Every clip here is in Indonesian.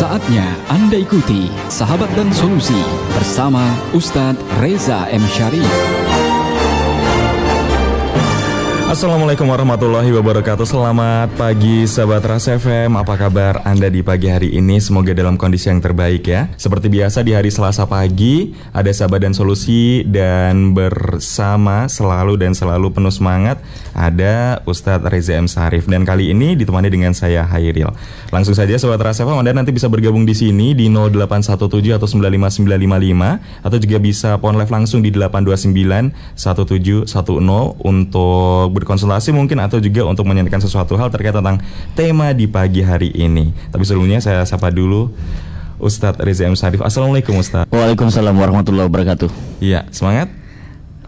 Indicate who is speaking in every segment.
Speaker 1: Saatnya Anda ikuti Sahabat dan Solusi bersama Ustadz Reza M. Syari.
Speaker 2: Assalamualaikum warahmatullahi wabarakatuh. Selamat pagi sahabat Ras FM Apa kabar Anda di pagi hari ini? Semoga dalam kondisi yang terbaik ya. Seperti biasa di hari Selasa pagi Ada sahabat dan solusi Dan bersama selalu dan selalu penuh semangat Ada Ustadz Reza M. Sarif. Dan kali ini ditemani dengan saya Hairil. Langsung saja sahabat Ras FM Anda nanti bisa bergabung di sini Di 0817 atau 95955 Atau juga bisa phone live langsung di 829 1710 Untuk berkonsultasi mungkin atau juga untuk menyanyikan sesuatu hal terkait tentang tema di pagi hari ini. Tapi sebelumnya saya sapa dulu Ustadz Reza M. Sarif. Assalamualaikum Ustadz.
Speaker 3: Waalaikumsalam warahmatullahi wabarakatuh.
Speaker 2: Iya, semangat.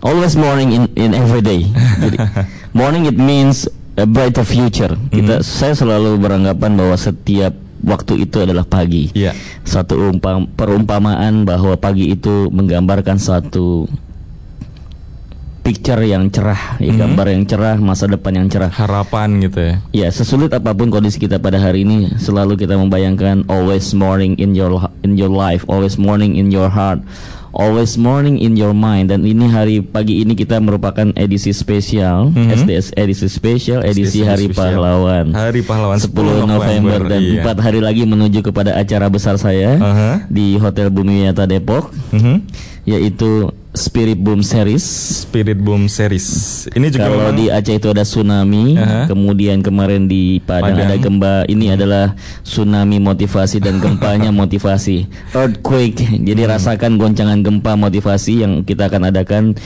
Speaker 3: Always morning in in every day. Jadi, morning it means a brighter future. Kita
Speaker 2: Mhm.
Speaker 3: saya selalu beranggapan bahwa setiap waktu itu adalah pagi.
Speaker 2: Iya.
Speaker 3: Satu umpam, perumpamaan bahwa pagi itu menggambarkan satu picture yang cerah, ya,
Speaker 2: Mhm.
Speaker 3: gambar yang cerah, masa depan yang cerah.
Speaker 2: Harapan gitu ya.
Speaker 3: Ya, sesulit apa pun kondisi kita pada hari ini, selalu kita membayangkan always morning in your in your life, always morning in your heart, always morning in your mind. Dan ini hari pagi ini kita merupakan edisi spesial,
Speaker 2: Mhm.
Speaker 3: SDS edisi spesial, edisi
Speaker 2: Edisi
Speaker 3: Hari
Speaker 2: spesial.
Speaker 3: Pahlawan.
Speaker 2: Hari Pahlawan
Speaker 3: 10 November, dan
Speaker 2: iya.
Speaker 3: empat hari lagi menuju kepada acara besar saya
Speaker 2: Aha.
Speaker 3: di Hotel Bumi Wiyata Depok,
Speaker 2: Mhm.
Speaker 3: yaitu Spirit Boom Series.
Speaker 2: Spirit Boom Series. Ini juga
Speaker 3: Kalau
Speaker 2: memang-
Speaker 3: di Aceh itu ada tsunami,
Speaker 2: Aha.
Speaker 3: kemudian kemarin di Padang,
Speaker 2: Padang.
Speaker 3: ada gempa. Ini adalah tsunami motivasi dan gempanya motivasi. Earthquake. Jadi
Speaker 2: Hmm.
Speaker 3: rasakan goncangan gempa motivasi yang kita akan adakan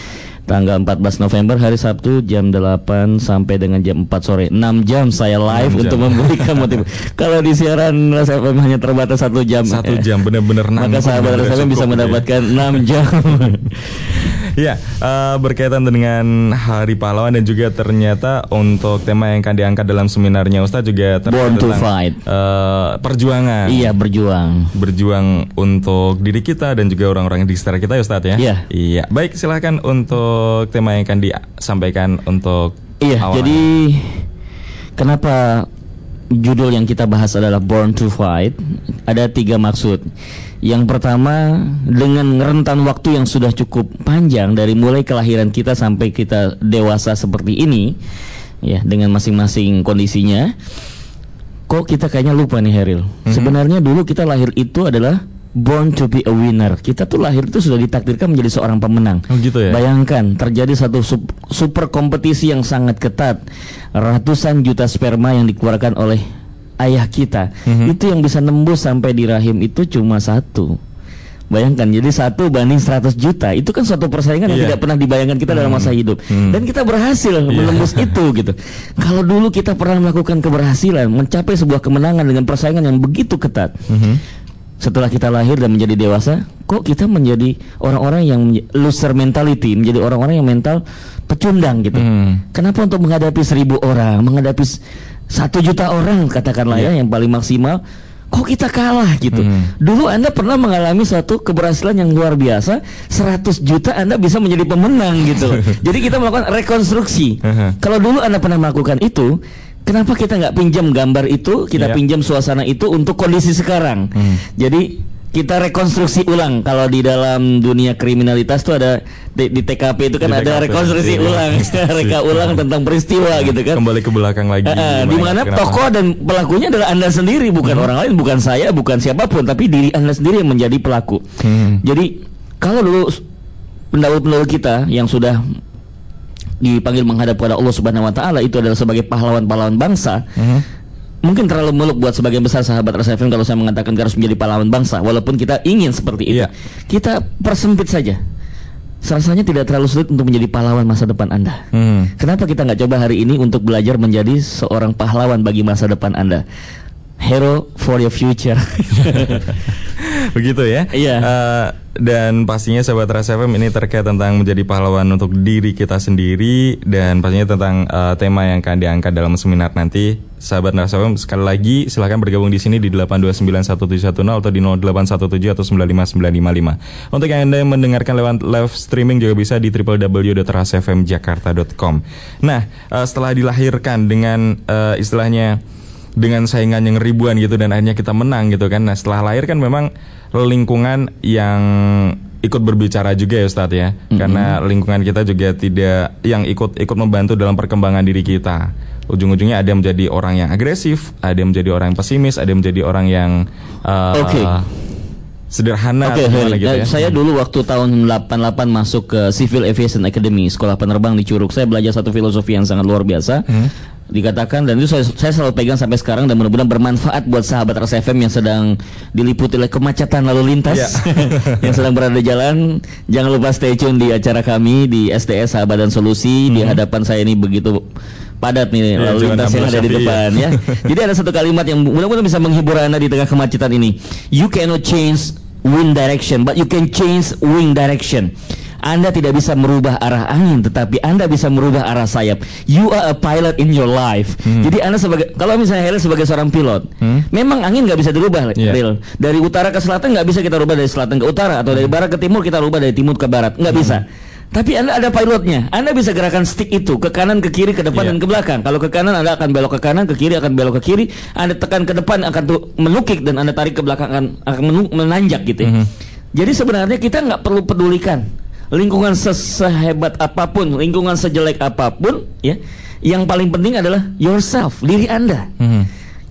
Speaker 3: tanggal 14 November hari Sabtu jam 8 sampai dengan jam 4 sore. 6 jam saya live
Speaker 2: 6 jam.
Speaker 3: untuk memberikan motivasi. Kalau di siaran FM hanya terbatas satu jam.
Speaker 2: Satu jam benar-benar
Speaker 3: Maka sahabat FM bisa
Speaker 2: ya.
Speaker 3: mendapatkan 6 jam.
Speaker 2: Ya, eh, berkaitan dengan Hari Pahlawan dan juga ternyata untuk tema yang akan diangkat dalam seminarnya Ustadz juga terkait
Speaker 3: Born to
Speaker 2: tentang,
Speaker 3: fight.
Speaker 2: eh, perjuangan.
Speaker 3: iya, berjuang.
Speaker 2: berjuang untuk diri kita dan juga orang-orang di sekitar kita ya Ustadz ya.
Speaker 3: Iya.
Speaker 2: Iya. Baik, silahkan untuk tema yang akan disampaikan untuk
Speaker 3: Iya,
Speaker 2: awal.
Speaker 3: jadi kenapa judul yang kita bahas adalah Born to Fight? Ada tiga maksud. Yang pertama, dengan rentan waktu yang sudah cukup panjang dari mulai kelahiran kita sampai kita dewasa seperti ini, ya dengan masing-masing kondisinya, kok kita kayaknya lupa nih Heril. Sebenarnya dulu kita lahir itu adalah born to be a winner. Kita tuh lahir itu sudah ditakdirkan menjadi seorang pemenang.
Speaker 2: Oh, gitu ya?
Speaker 3: Bayangkan terjadi satu sup- super kompetisi yang sangat ketat. Ratusan juta sperma yang dikeluarkan oleh ayah kita.
Speaker 2: Mhm.
Speaker 3: Itu yang bisa nembus sampai di rahim itu cuma satu. Bayangkan jadi satu banding 100 juta itu kan suatu persaingan yang
Speaker 2: Iya.
Speaker 3: tidak pernah dibayangkan kita dalam masa hidup
Speaker 2: Hmm.
Speaker 3: dan kita berhasil menembus itu gitu. Kalau dulu kita pernah melakukan keberhasilan, mencapai sebuah kemenangan dengan persaingan yang begitu ketat.
Speaker 2: Mhm.
Speaker 3: Setelah kita lahir dan menjadi dewasa, kok kita menjadi orang-orang yang loser mentality, menjadi orang-orang yang mental pecundang gitu.
Speaker 2: Hmm.
Speaker 3: Kenapa untuk menghadapi seribu orang, menghadapi satu juta orang katakanlah ya yang paling maksimal, kok kita kalah gitu.
Speaker 2: Hmm.
Speaker 3: Dulu Anda pernah mengalami satu keberhasilan yang luar biasa, 100 juta Anda bisa menjadi pemenang gitu. Jadi kita melakukan rekonstruksi.
Speaker 2: Aha.
Speaker 3: Kalau dulu Anda pernah melakukan itu, kenapa kita nggak pinjam gambar itu, kita
Speaker 2: Iya.
Speaker 3: pinjam suasana itu untuk kondisi sekarang?
Speaker 2: Hmm.
Speaker 3: Jadi kita rekonstruksi ulang kalau di dalam dunia kriminalitas tuh ada di, di TKP itu kan
Speaker 2: Di
Speaker 3: ada
Speaker 2: TKP,
Speaker 3: rekonstruksi
Speaker 2: iya.
Speaker 3: ulang, reka ulang tentang peristiwa gitu kan.
Speaker 2: Kembali ke belakang lagi. Gimana,
Speaker 3: di mana tokoh dan pelakunya adalah anda sendiri, bukan orang lain, bukan saya, bukan siapa pun, tapi diri anda sendiri yang menjadi pelaku.
Speaker 2: Hmm.
Speaker 3: Jadi kalau dulu pendahulu-pendahulu kita yang sudah dipanggil menghadap kepada Allah Subhanahu Wa Taala itu adalah sebagai pahlawan-pahlawan bangsa.
Speaker 2: Mhm.
Speaker 3: Mungkin terlalu meluk buat sebagian besar sahabat Rasa FM kalau saya mengatakan harus menjadi pahlawan bangsa, walaupun kita ingin seperti itu.
Speaker 2: Iya.
Speaker 3: Kita persempit saja. Rasanya tidak terlalu sulit untuk menjadi pahlawan masa depan Anda.
Speaker 2: Hmm.
Speaker 3: Kenapa kita nggak coba hari ini untuk belajar menjadi seorang pahlawan bagi masa depan Anda? Hero for your future.
Speaker 2: Begitu ya.
Speaker 3: Iya.
Speaker 2: Eh, dan pastinya sahabat Ras FM ini terkait tentang menjadi pahlawan untuk diri kita sendiri dan pastinya tentang eh, tema yang akan diangkat dalam seminar nanti. Sahabat Ras FM sekali lagi silahkan bergabung di sini di 8291710 atau di 0817 atau 95955. Untuk yang Anda yang mendengarkan lewat live streaming juga bisa di www.rasfmjakarta.com. Nah, eh, setelah dilahirkan dengan eh, istilahnya dengan saingan yang ribuan gitu dan akhirnya kita menang gitu kan. Nah setelah lahir kan memang lingkungan yang ikut berbicara juga ya Ustadz ya, karena lingkungan kita juga tidak yang ikut ikut membantu dalam perkembangan diri kita. Ujung-ujungnya ada yang menjadi orang yang agresif, ada yang menjadi orang yang pesimis, ada yang menjadi orang yang uh, sederhana
Speaker 3: Oke,
Speaker 2: atau gimana
Speaker 3: Heri.
Speaker 2: gitu
Speaker 3: Eh,
Speaker 2: ya.
Speaker 3: saya dulu waktu tahun 88 masuk ke Civil Aviation Academy, sekolah penerbang di Curug. Saya belajar satu filosofi yang sangat luar biasa.
Speaker 2: Hmm.
Speaker 3: Dikatakan dan itu saya, saya selalu pegang sampai sekarang dan mudah-mudahan bermanfaat buat sahabat RSFM yang sedang diliputi oleh kemacetan lalu lintas
Speaker 2: Iya.
Speaker 3: yang sedang berada di jalan. Jangan lupa stay tune di acara kami di SDS Sahabat dan Solusi di hadapan saya ini begitu padat nih
Speaker 2: Iya,
Speaker 3: lalu lintas yang ada di depan
Speaker 2: ya.
Speaker 3: ya. Jadi ada satu kalimat yang mudah-mudahan bisa menghibur Anda di tengah kemacetan ini. You cannot change wind direction, but you can change wing direction. Anda tidak bisa merubah arah angin, tetapi Anda bisa merubah arah sayap. You are a pilot in your life.
Speaker 2: Hmm.
Speaker 3: Jadi Anda sebagai, kalau misalnya Helen sebagai seorang pilot, memang angin nggak bisa dirubah,
Speaker 2: Iya.
Speaker 3: Ril. Dari utara ke selatan nggak bisa kita rubah dari selatan ke utara, atau
Speaker 2: Hmm.
Speaker 3: dari barat ke timur kita rubah dari timur ke barat, nggak bisa. Tapi Anda ada pilotnya. Anda bisa gerakan stick itu ke kanan, ke kiri, ke depan
Speaker 2: Iya.
Speaker 3: dan ke belakang. Kalau ke kanan Anda akan belok ke kanan, ke kiri akan belok ke kiri. Anda tekan ke depan akan menukik dan Anda tarik ke belakang akan akan menanjak gitu. ya. Jadi sebenarnya kita nggak perlu pedulikan lingkungan sehebat apa pun, lingkungan sejelek apa pun, ya. Yang paling penting adalah yourself, diri Anda.
Speaker 2: Mhm.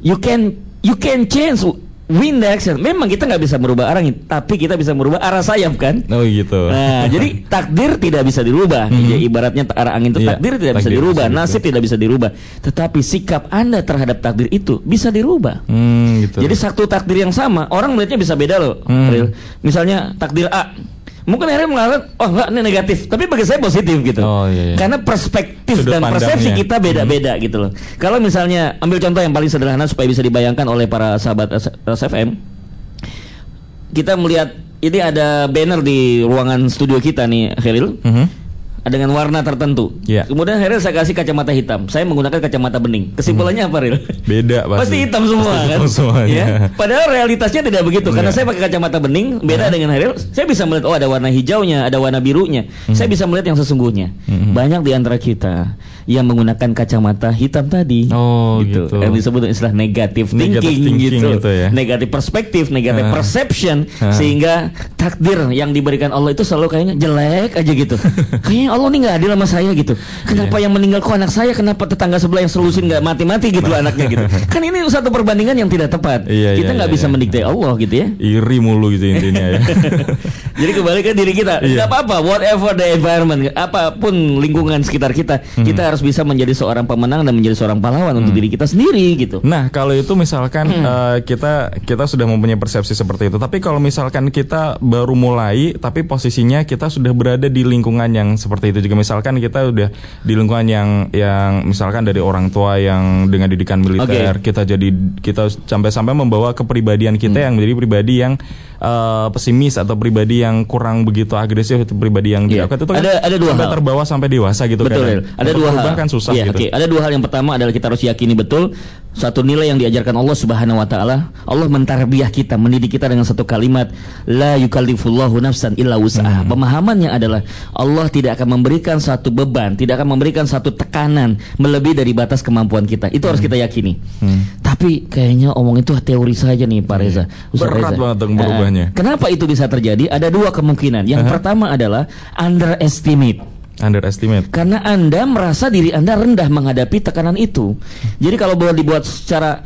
Speaker 3: You can you can change wind direction. Memang kita nggak bisa merubah arah tapi kita bisa merubah arah sayap kan?
Speaker 2: Oh gitu.
Speaker 3: Nah, jadi takdir tidak bisa dirubah. Ya, ibaratnya arah angin itu
Speaker 2: Iya,
Speaker 3: takdir tidak bisa
Speaker 2: takdir
Speaker 3: dirubah,
Speaker 2: bisa
Speaker 3: nasib tidak bisa dirubah. Tetapi sikap Anda terhadap takdir itu bisa dirubah.
Speaker 2: Hmm, gitu.
Speaker 3: Jadi satu takdir yang sama, orang melihatnya bisa beda loh. Ril. Misalnya takdir A, mungkin akhirnya mengatakan, oh enggak ini negatif, tapi bagi saya positif gitu.
Speaker 2: Oh, iya, iya.
Speaker 3: Karena perspektif
Speaker 2: Sudut
Speaker 3: dan persepsi
Speaker 2: pandangnya. Hmm.
Speaker 3: kita beda-beda gitu loh. Kalau misalnya ambil contoh yang paling sederhana supaya bisa dibayangkan oleh para sahabat SFM, kita melihat ini ada banner di ruangan studio kita nih, Khalil
Speaker 2: Mhm.
Speaker 3: Dengan warna tertentu.
Speaker 2: Iya.
Speaker 3: Kemudian akhirnya saya kasih kacamata hitam. Saya menggunakan kacamata bening. Kesimpulannya apa, Ril?
Speaker 2: Beda pasti.
Speaker 3: Pasti hitam semua
Speaker 2: Pasti
Speaker 3: kan?
Speaker 2: semuanya.
Speaker 3: Ya. Padahal realitasnya tidak begitu. Karena
Speaker 2: Iya.
Speaker 3: saya pakai kacamata bening, beda dengan Haril. Saya bisa melihat oh ada warna hijaunya, ada warna birunya.
Speaker 2: Hmm.
Speaker 3: Saya bisa melihat yang sesungguhnya. Banyak di antara kita yang menggunakan kacamata hitam tadi.
Speaker 2: Oh, gitu.
Speaker 3: Yang disebut istilah negative thinking,
Speaker 2: Negative thinking
Speaker 3: gitu.
Speaker 2: gitu ya.
Speaker 3: Negatif perspektif, negatif
Speaker 2: Ah.
Speaker 3: perception
Speaker 2: Ah.
Speaker 3: sehingga takdir yang diberikan Allah itu selalu kayaknya jelek aja gitu. kayaknya Allah ini nggak adil sama saya gitu. Kenapa yang meninggal kok anak saya? Kenapa tetangga sebelah yang selusin nggak mati-mati gitu anaknya gitu? Kan ini satu perbandingan yang tidak tepat.
Speaker 2: Iya,
Speaker 3: kita
Speaker 2: iya,
Speaker 3: nggak
Speaker 2: iya,
Speaker 3: bisa
Speaker 2: iya.
Speaker 3: mendikte Allah gitu ya.
Speaker 2: Iri mulu gitu intinya ya.
Speaker 3: Jadi kembali ke diri kita.
Speaker 2: Iya.
Speaker 3: Nggak apa-apa, whatever the environment, apa pun lingkungan sekitar kita,
Speaker 2: Hmm.
Speaker 3: kita harus bisa menjadi seorang pemenang dan menjadi seorang pahlawan untuk diri kita sendiri gitu.
Speaker 2: Nah, kalau itu misalkan
Speaker 3: Hmm.
Speaker 2: eh, kita kita sudah mempunyai persepsi seperti itu, tapi kalau misalkan kita baru mulai, tapi posisinya kita sudah berada di lingkungan yang seperti itu juga, misalkan kita udah di lingkungan yang yang misalkan dari orang tua yang dengan didikan militer, kita jadi kita sampai-sampai membawa kepribadian kita
Speaker 3: Hmm.
Speaker 2: yang menjadi pribadi yang eh, pesimis atau pribadi yang kurang begitu agresif, atau pribadi yang
Speaker 3: Iya.
Speaker 2: tidak itu kan
Speaker 3: Ada- ada dua hal.
Speaker 2: terbawa sampai dewasa gitu
Speaker 3: Betul,
Speaker 2: kan.
Speaker 3: Ada
Speaker 2: Untuk
Speaker 3: dua hal.
Speaker 2: kan susah
Speaker 3: Iya,
Speaker 2: gitu.
Speaker 3: oke. Ada dua hal yang pertama adalah kita harus yakini betul satu nilai yang diajarkan Allah Subhanahu wa taala. Allah mentarbiyah kita, mendidik kita dengan satu kalimat la yukallifullahu nafsan illa wus'aha.
Speaker 2: Hmm.
Speaker 3: Pemahamannya adalah Allah tidak akan memberikan satu beban, tidak akan memberikan satu tekanan melebihi dari batas kemampuan kita. Itu harus kita yakini. Tapi kayaknya omong itu teori saja nih Pak Reza. Ustaz
Speaker 2: Berat
Speaker 3: Reza.
Speaker 2: banget dong berubahnya.
Speaker 3: kenapa itu bisa terjadi? Ada dua kemungkinan. Yang pertama adalah underestimate.
Speaker 2: Underestimate.
Speaker 3: Karena Anda merasa diri Anda rendah menghadapi tekanan itu. Jadi kalau boleh dibuat secara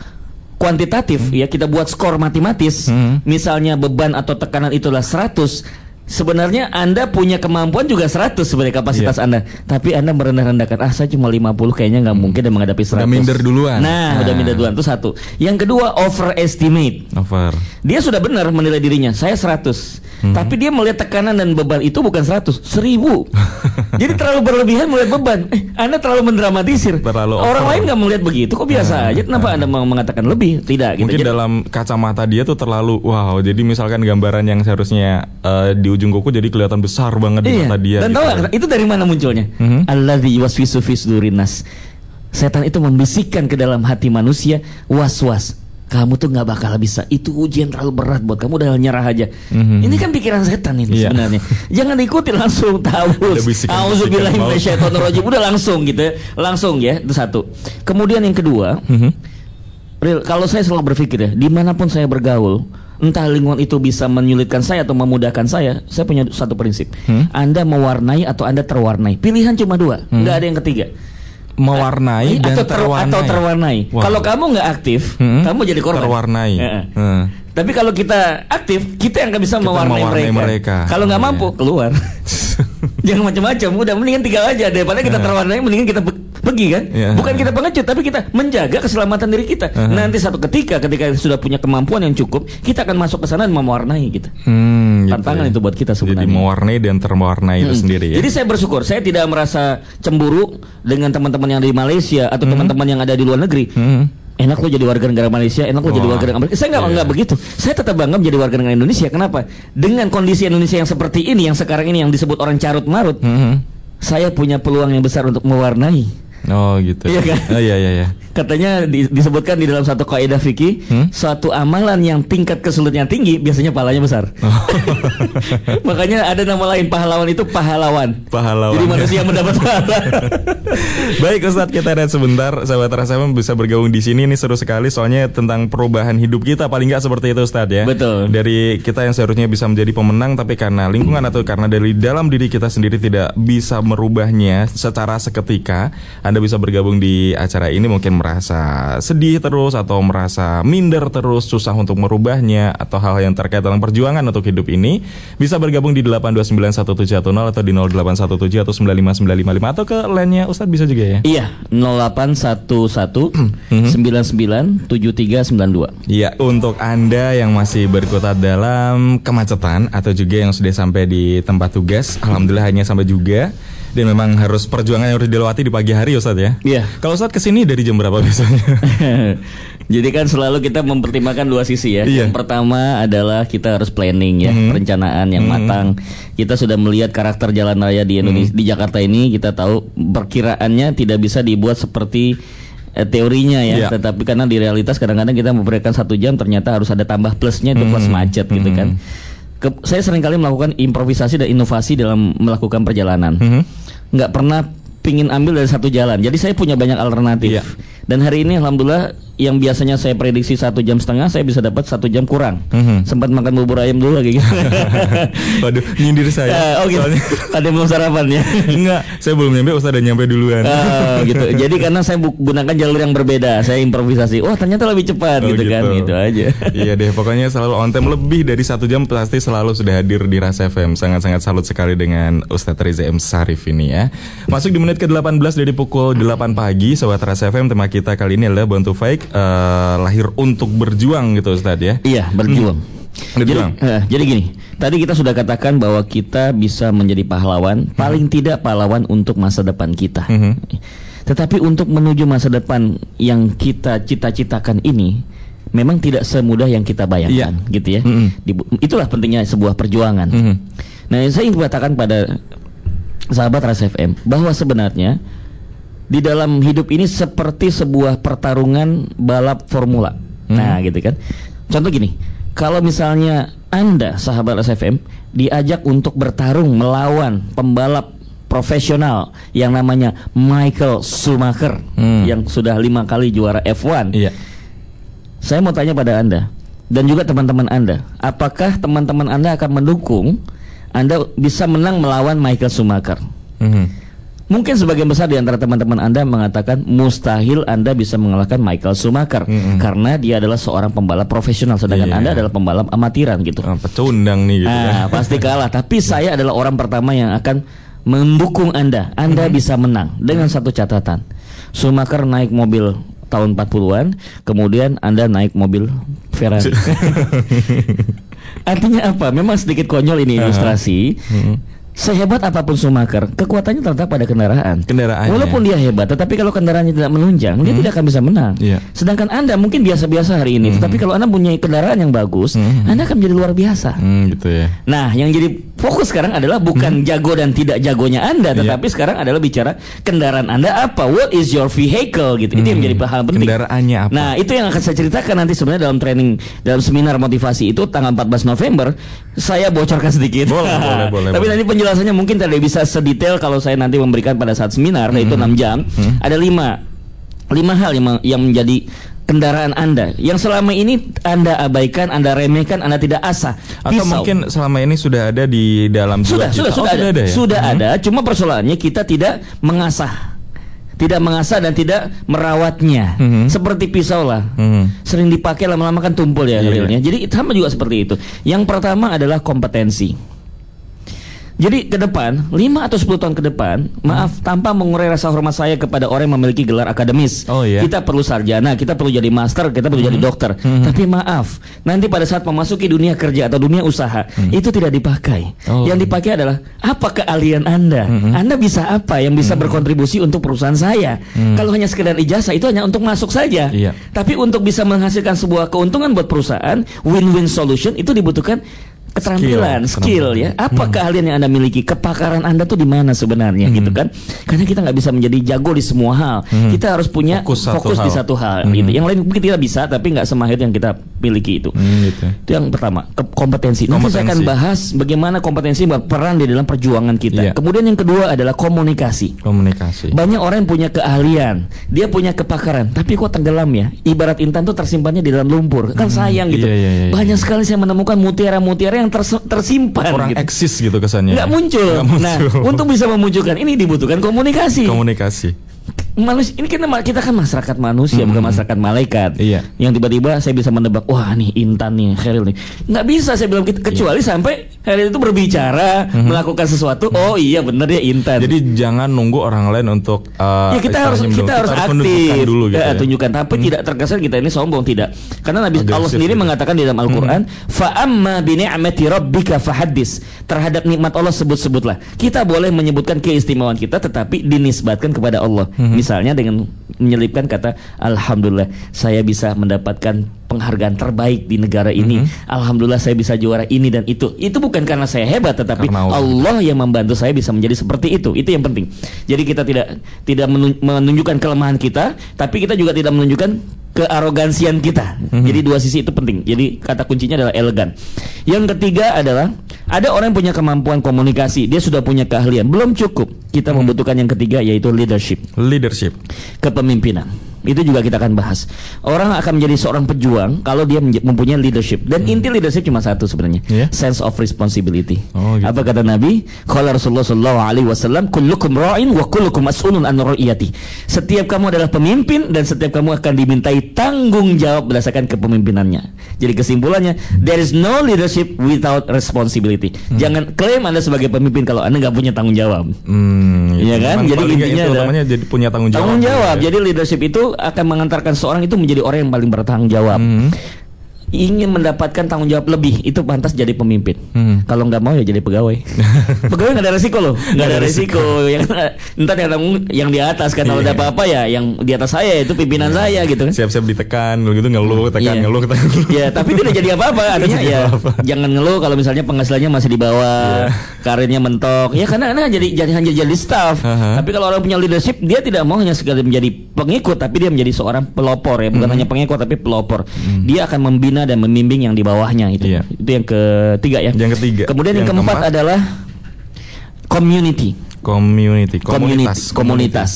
Speaker 3: kuantitatif ya kita buat skor matematis,
Speaker 2: Hmm.
Speaker 3: misalnya beban atau tekanan itulah 100, sebenarnya Anda punya kemampuan juga 100 sebenarnya kapasitas
Speaker 2: Iya.
Speaker 3: Anda, tapi Anda merendah-rendahkan ah saya cuma 50 kayaknya nggak mungkin deh menghadapi 100.
Speaker 2: Udah minder duluan.
Speaker 3: Nah, udah
Speaker 2: Nah.
Speaker 3: minder duluan itu satu. Yang kedua overestimate.
Speaker 2: Over.
Speaker 3: Dia sudah benar menilai dirinya, saya 100.
Speaker 2: Hmm.
Speaker 3: Tapi dia melihat tekanan dan beban itu bukan 100, 1000. Jadi terlalu berlebihan melihat beban. Eh, Anda terlalu mendramatisir.
Speaker 2: Terlalu
Speaker 3: Orang
Speaker 2: over.
Speaker 3: lain nggak melihat begitu, kok biasa aja. Kenapa Anda mau mengatakan lebih? Tidak gitu.
Speaker 2: Mungkin
Speaker 3: Jadi-
Speaker 2: dalam kacamata dia tuh terlalu wow. Jadi misalkan gambaran yang seharusnya eh, di ujung kuku jadi kelihatan besar banget di
Speaker 3: Iya.
Speaker 2: mata dia.
Speaker 3: Dan
Speaker 2: gitu.
Speaker 3: tahu itu dari mana munculnya?
Speaker 2: Mhm.
Speaker 3: Alladzi yuwaswisu. Setan itu membisikkan ke dalam hati manusia was-was. Kamu tuh nggak bakal bisa. Itu ujian terlalu berat buat kamu. Udah nyerah aja.
Speaker 2: Mhm.
Speaker 3: Ini kan pikiran setan ini
Speaker 2: Iya.
Speaker 3: sebenarnya. Jangan diikuti langsung tahu. Auzubillahiminasyaitonirrajim. Udah langsung gitu ya. Langsung ya. Itu satu. Kemudian yang kedua,
Speaker 2: Mhm.
Speaker 3: Real, kalau saya selalu berpikir ya, di mana pun saya bergaul, entah lingkungan itu bisa menyulitkan saya atau memudahkan saya, saya punya satu prinsip.
Speaker 2: Hmm?
Speaker 3: Anda mewarnai atau Anda terwarnai. Pilihan cuma dua, nggak ada yang ketiga.
Speaker 2: Mewarnai dan
Speaker 3: atau, ter-
Speaker 2: terwarnai.
Speaker 3: atau terwarnai.
Speaker 2: Wah.
Speaker 3: Kalau kamu nggak aktif,
Speaker 2: Hmm?
Speaker 3: kamu jadi korban.
Speaker 2: Terwarnai.
Speaker 3: Heeh.
Speaker 2: Hmm.
Speaker 3: Tapi kalau kita aktif, kita yang nggak bisa
Speaker 2: Kita
Speaker 3: mewarnai,
Speaker 2: mewarnai
Speaker 3: mereka.
Speaker 2: mereka.
Speaker 3: Kalau nggak
Speaker 2: Iya.
Speaker 3: mampu, keluar. Jangan macam-macam. Udah mendingan tinggal aja daripada kita terwarnai, mendingan kita pe- pergi kan.
Speaker 2: Iya.
Speaker 3: Bukan kita pengecut, tapi kita menjaga keselamatan diri kita. Nanti satu ketika, ketika sudah punya kemampuan yang cukup, kita akan masuk ke sana dan mewarnai gitu.
Speaker 2: Hmm, gitu
Speaker 3: Tantangan
Speaker 2: ya.
Speaker 3: itu buat kita
Speaker 2: Jadi
Speaker 3: sebenarnya.
Speaker 2: mewarnai dan terwarnai itu
Speaker 3: Mm.
Speaker 2: sendiri ya.
Speaker 3: Jadi saya bersyukur, saya tidak merasa cemburu dengan teman-teman yang ada di Malaysia atau teman-teman yang ada di luar negeri.
Speaker 2: Hmm.
Speaker 3: Enak lo jadi warga negara Malaysia, enak lo jadi warga negara Amerika. Saya nggak nggak begitu. Saya tetap bangga menjadi warga negara Indonesia. Kenapa? Dengan kondisi Indonesia yang seperti ini, yang sekarang ini yang disebut orang carut marut,
Speaker 2: Hmm.
Speaker 3: saya punya peluang yang besar untuk mewarnai.
Speaker 2: Oh gitu.
Speaker 3: Iya kan?
Speaker 2: Oh iya iya iya.
Speaker 3: Katanya di- disebutkan di dalam satu kaidah fikih,
Speaker 2: Hmm?
Speaker 3: suatu amalan yang tingkat kesulitannya tinggi biasanya pahalanya besar.
Speaker 2: Oh.
Speaker 3: Makanya ada nama lain pahlawan itu pahlawan.
Speaker 2: Pahlawan.
Speaker 3: Jadi manusia yang mendapat pahala.
Speaker 2: Baik Ustadz kita lihat sebentar Sahabat Rasa FM bisa bergabung di sini Ini seru sekali soalnya tentang perubahan hidup kita Paling nggak seperti itu Ustadz ya
Speaker 3: Betul.
Speaker 2: Dari kita yang seharusnya bisa menjadi pemenang Tapi karena lingkungan atau karena dari dalam diri kita sendiri Tidak bisa merubahnya secara seketika Anda bisa bergabung di acara ini Mungkin merasa sedih terus Atau merasa minder terus Susah untuk merubahnya Atau hal yang terkait dengan perjuangan untuk hidup ini Bisa bergabung di 8291710 Atau di 0817 atau 95955 Atau ke lainnya Ustadz bisa juga ya
Speaker 3: Iya, 0811 99 7392.
Speaker 2: Iya, untuk Anda yang masih berkutat dalam kemacetan atau juga yang sudah sampai di tempat tugas, alhamdulillah hanya sampai juga. Dan memang harus perjuangan yang harus dilewati di pagi hari Ustadz ya.
Speaker 3: Iya.
Speaker 2: Kalau Ustadz ke sini dari jam berapa biasanya?
Speaker 3: Jadi kan selalu kita mempertimbangkan dua sisi ya.
Speaker 2: Iya.
Speaker 3: Yang pertama adalah kita harus planning ya,
Speaker 2: Mhm.
Speaker 3: perencanaan yang
Speaker 2: Mhm.
Speaker 3: matang. Kita sudah melihat karakter jalan raya di Indonesia di Jakarta ini, kita tahu perkiraannya tidak bisa dibuat seperti eh, teorinya ya,
Speaker 2: Iya.
Speaker 3: tetapi karena di realitas kadang-kadang kita memberikan satu jam ternyata harus ada tambah plusnya itu plus
Speaker 2: Mhm.
Speaker 3: macet gitu kan. Ke- saya sering kali melakukan improvisasi dan inovasi dalam melakukan perjalanan.
Speaker 2: Mhm.
Speaker 3: Nggak pernah pingin ambil dari satu jalan. Jadi saya punya banyak alternatif.
Speaker 2: Iya.
Speaker 3: Dan hari ini alhamdulillah yang biasanya saya prediksi satu jam setengah saya bisa dapat satu jam kurang.
Speaker 2: Mhm.
Speaker 3: Sempat makan bubur ayam dulu lagi. gitu.
Speaker 2: Waduh, nyindir saya.
Speaker 3: Oh gitu.
Speaker 2: Soalnya
Speaker 3: Ada yang belum sarapan ya.
Speaker 2: enggak, saya belum nyampe, Ustadz udah nyampe duluan.
Speaker 3: Eh, gitu. Jadi karena saya gunakan jalur yang berbeda, saya improvisasi. Wah ternyata lebih cepat
Speaker 2: Oh,
Speaker 3: gitu, kan, gitu aja.
Speaker 2: iya deh, pokoknya selalu on time lebih dari satu jam pasti selalu sudah hadir di Rasa FM. Sangat-sangat salut sekali dengan Ustadz Reza M. Sarif ini ya. Masuk di menit ke-18 dari pukul 8 pagi, Sobat Rasa FM. Tema kita kali ini adalah to Fight, eh, lahir untuk berjuang gitu Ustadz ya.
Speaker 3: Iya berjuang.
Speaker 2: Berjuang.
Speaker 3: Jadi, eh, jadi gini, tadi kita sudah katakan bahwa kita bisa menjadi pahlawan, paling tidak pahlawan untuk masa depan kita.
Speaker 2: Mhm.
Speaker 3: Tetapi untuk menuju masa depan yang kita cita-citakan ini, memang tidak semudah yang kita bayangkan,
Speaker 2: Iya.
Speaker 3: gitu ya. Dibu- Itulah pentingnya sebuah perjuangan.
Speaker 2: Mhm.
Speaker 3: Nah, saya ingin katakan pada sahabat Ras FM bahwa sebenarnya di dalam hidup ini seperti sebuah pertarungan balap formula. Nah, gitu kan. Contoh gini, kalau misalnya Anda sahabat Ras FM diajak untuk bertarung melawan pembalap profesional yang namanya Michael Schumacher
Speaker 2: Hmm.
Speaker 3: yang sudah lima kali juara F1.
Speaker 2: Iya.
Speaker 3: Saya mau tanya pada Anda dan juga teman-teman Anda, apakah teman-teman Anda akan mendukung Anda bisa menang melawan Michael Schumacher?
Speaker 2: Mhm.
Speaker 3: Mungkin sebagian besar di antara teman-teman Anda mengatakan mustahil Anda bisa mengalahkan Michael Schumacher
Speaker 2: Mm-mm.
Speaker 3: karena dia adalah seorang pembalap profesional sedangkan
Speaker 2: Iya.
Speaker 3: Anda adalah pembalap amatiran gitu.
Speaker 2: Ah, pecundang nih gitu
Speaker 3: Ah,
Speaker 2: kan.
Speaker 3: pasti kalah. Tapi saya adalah orang pertama yang akan mendukung Anda. Anda
Speaker 2: Mm-hmm.
Speaker 3: bisa menang dengan satu catatan. Schumacher naik mobil tahun 40-an, kemudian Anda naik mobil Ferrari. Artinya apa? Memang sedikit konyol ini ilustrasi.
Speaker 2: Mhm.
Speaker 3: Sehebat apa pun Schumacher, kekuatannya terletak pada kendaraan.
Speaker 2: Kendaraannya.
Speaker 3: Walaupun dia hebat, tetapi kalau kendaraannya tidak menunjang, dia tidak akan bisa menang.
Speaker 2: Iya.
Speaker 3: Sedangkan Anda mungkin biasa-biasa hari ini, tetapi kalau Anda punya kendaraan yang bagus,
Speaker 2: Mhm.
Speaker 3: Anda akan menjadi luar biasa.
Speaker 2: Hmm, gitu ya.
Speaker 3: Nah, yang jadi fokus sekarang adalah bukan jago dan tidak jagonya Anda,
Speaker 2: Iya.
Speaker 3: tetapi sekarang adalah bicara kendaraan Anda apa, what is your vehicle gitu. Itu yang menjadi hal penting.
Speaker 2: Kendaraannya apa?
Speaker 3: Nah, itu yang akan saya ceritakan nanti sebenarnya dalam training dalam seminar motivasi itu tanggal 14 November. Saya bocorkan sedikit.
Speaker 2: Boleh, boleh, boleh,
Speaker 3: Tapi
Speaker 2: boleh.
Speaker 3: nanti penjelasannya mungkin tidak bisa sedetail kalau saya nanti memberikan pada saat seminar, yaitu
Speaker 2: Hmm.
Speaker 3: 6 jam. Ada lima lima hal yang, yang menjadi kendaraan Anda yang selama ini Anda abaikan, Anda remehkan, Anda tidak asah.
Speaker 2: Atau
Speaker 3: Pisau.
Speaker 2: mungkin selama ini sudah ada di dalam jiwa
Speaker 3: sudah sudah sudah
Speaker 2: Oh,
Speaker 3: ada,
Speaker 2: ada ya?
Speaker 3: sudah
Speaker 2: Mhm.
Speaker 3: ada. Cuma persoalannya kita tidak mengasah, tidak mengasah dan tidak merawatnya.
Speaker 2: Mhm.
Speaker 3: Seperti pisau lah.
Speaker 2: Mhm.
Speaker 3: Sering dipakai lama-lama kan tumpul ya realnya. Jadi sama juga seperti itu. Yang pertama adalah kompetensi. Jadi ke depan, 5 atau 10 tahun ke depan, maaf tanpa mengurai rasa hormat saya kepada orang yang memiliki gelar akademis.
Speaker 2: Oh, iya.
Speaker 3: Kita perlu sarjana, kita perlu jadi master, kita perlu jadi dokter. Tapi maaf, nanti pada saat memasuki dunia kerja atau dunia usaha, itu tidak dipakai.
Speaker 2: Oh.
Speaker 3: Yang dipakai adalah apa keahlian Anda? Anda bisa apa yang bisa berkontribusi untuk perusahaan saya? Kalau hanya sekedar ijazah itu hanya untuk masuk saja.
Speaker 2: Iya.
Speaker 3: Tapi untuk bisa menghasilkan sebuah keuntungan buat perusahaan, win-win solution itu dibutuhkan keterampilan,
Speaker 2: Skill,
Speaker 3: skill, ya. Apa keahlian yang Anda miliki? Kepakaran Anda tuh di mana sebenarnya gitu kan? Karena kita nggak bisa menjadi jago di semua hal. Kita harus punya
Speaker 2: Fokus
Speaker 3: fokus,
Speaker 2: satu
Speaker 3: di
Speaker 2: hal.
Speaker 3: satu hal gitu. Yang lain mungkin kita bisa tapi nggak semahir yang kita miliki itu.
Speaker 2: Hmm, gitu.
Speaker 3: Itu yang pertama, ke- kompetensi. Nanti saya akan
Speaker 2: Kompetensi.
Speaker 3: bahas bagaimana kompetensi berperan di dalam perjuangan kita.
Speaker 2: Iya.
Speaker 3: Kemudian yang kedua adalah komunikasi.
Speaker 2: Komunikasi.
Speaker 3: Banyak orang yang punya keahlian, dia punya kepakaran, tapi kok tenggelam ya? Ibarat intan tuh tersimpannya di dalam lumpur, kan sayang gitu.
Speaker 2: iya, iya, iya, iya.
Speaker 3: Banyak sekali saya menemukan mutiara-mutiara yang tersimpan.
Speaker 2: Kurang
Speaker 3: gitu.
Speaker 2: eksis gitu kesannya.
Speaker 3: Nggak muncul.
Speaker 2: Nggak muncul.
Speaker 3: Nah, untuk bisa memunculkan ini dibutuhkan komunikasi.
Speaker 2: komunikasi.
Speaker 3: Manusia ini kita kita kan masyarakat manusia bukan masyarakat malaikat.
Speaker 2: Iya.
Speaker 3: Yang tiba-tiba saya bisa menebak, wah nih Intan nih, Khairil nih. Nggak bisa saya bilang gitu, kecuali sampai Khairil itu berbicara, melakukan sesuatu. Oh iya bener ya Intan.
Speaker 2: Jadi jangan nunggu orang lain untuk uh,
Speaker 3: ya kita harus kita
Speaker 2: belum-
Speaker 3: harus
Speaker 2: menunjukkan
Speaker 3: aktif
Speaker 2: dulu gitu
Speaker 3: Ya,
Speaker 2: ya.
Speaker 3: tunjukkan tapi tidak terkesan kita ini sombong tidak karena Nabi Allah
Speaker 2: Agresif
Speaker 3: sendiri
Speaker 2: gitu.
Speaker 3: mengatakan di dalam Al-Qur'an fa amma bi ni'mati rabbika fahaddis terhadap nikmat Allah sebut-sebutlah kita boleh menyebutkan keistimewaan kita tetapi dinisbatkan kepada Allah misalnya dengan menyelipkan kata alhamdulillah saya bisa mendapatkan penghargaan terbaik di negara ini alhamdulillah saya bisa juara ini dan itu itu bukan karena saya hebat tetapi
Speaker 2: Karena Allah.
Speaker 3: Allah yang membantu saya bisa menjadi seperti itu. Itu yang penting. Jadi kita tidak tidak menun- menunjukkan kelemahan kita, tapi kita juga tidak menunjukkan kearogansian kita. Jadi dua sisi itu penting. Jadi kata kuncinya adalah elegan. Yang ketiga adalah ada orang yang punya kemampuan komunikasi, dia sudah punya keahlian. Belum cukup. Kita membutuhkan yang ketiga yaitu leadership
Speaker 2: Leadership.
Speaker 3: kepemimpinan. Itu juga kita akan bahas. Orang akan menjadi seorang pejuang kalau dia mempunyai leadership. Dan inti leadership cuma satu sebenarnya,
Speaker 2: Iya.
Speaker 3: sense of responsibility.
Speaker 2: Oh, gitu.
Speaker 3: Apa kata Nabi? Kalau Rasulullah Shallallahu Alaihi Wasallam, kullukum ra'in wa kullukum mas'ulun an ra'iyati. Setiap kamu adalah pemimpin dan setiap kamu akan dimintai tanggung jawab berdasarkan kepemimpinannya. Jadi kesimpulannya, there is no leadership without responsibility.
Speaker 2: Hmm.
Speaker 3: Jangan klaim anda sebagai pemimpin kalau anda nggak punya tanggung jawab.
Speaker 2: Hmm,
Speaker 3: Iya kan? Jadi intinya
Speaker 2: itu
Speaker 3: adalah-
Speaker 2: namanya jadi punya tanggung jawab.
Speaker 3: Tanggung jawab.
Speaker 2: gitu ya.
Speaker 3: Jadi leadership itu akan mengantarkan seorang itu menjadi orang yang paling bertanggung jawab.
Speaker 2: Hmm.
Speaker 3: Ingin mendapatkan tanggung jawab lebih itu pantas jadi pemimpin.
Speaker 2: Hmm.
Speaker 3: Kalau nggak mau ya jadi pegawai. pegawai nggak ada resiko loh, nggak ada resiko. yang entar yang tanggung yang di atas kan kalau ada
Speaker 2: Iya.
Speaker 3: apa-apa ya yang di atas saya itu pimpinan saya gitu kan.
Speaker 2: Siap-siap ditekan, gitu ngeluh, tekan,
Speaker 3: Iya.
Speaker 2: ngeluh, tekan, ngeluh.
Speaker 3: Ya, tapi tidak jadi apa-apa. Artinya ya
Speaker 2: apa-apa.
Speaker 3: jangan ngeluh kalau misalnya penghasilannya masih di bawah, karirnya mentok. Ya karena karena jadi jadi hanya jadi staff.
Speaker 2: Aha.
Speaker 3: Tapi kalau orang punya leadership, dia tidak mau hanya sekali menjadi pengikut, tapi dia menjadi seorang pelopor ya, bukan hanya pengikut tapi pelopor. Dia akan membina dan membimbing yang di bawahnya itu.
Speaker 2: Iya.
Speaker 3: Itu yang ketiga ya.
Speaker 2: Yang ketiga.
Speaker 3: Kemudian yang,
Speaker 2: Yang
Speaker 3: keempat,
Speaker 2: keempat.
Speaker 3: adalah community.
Speaker 2: Community,
Speaker 3: Komunitas,
Speaker 2: komunitas,
Speaker 3: komunitas.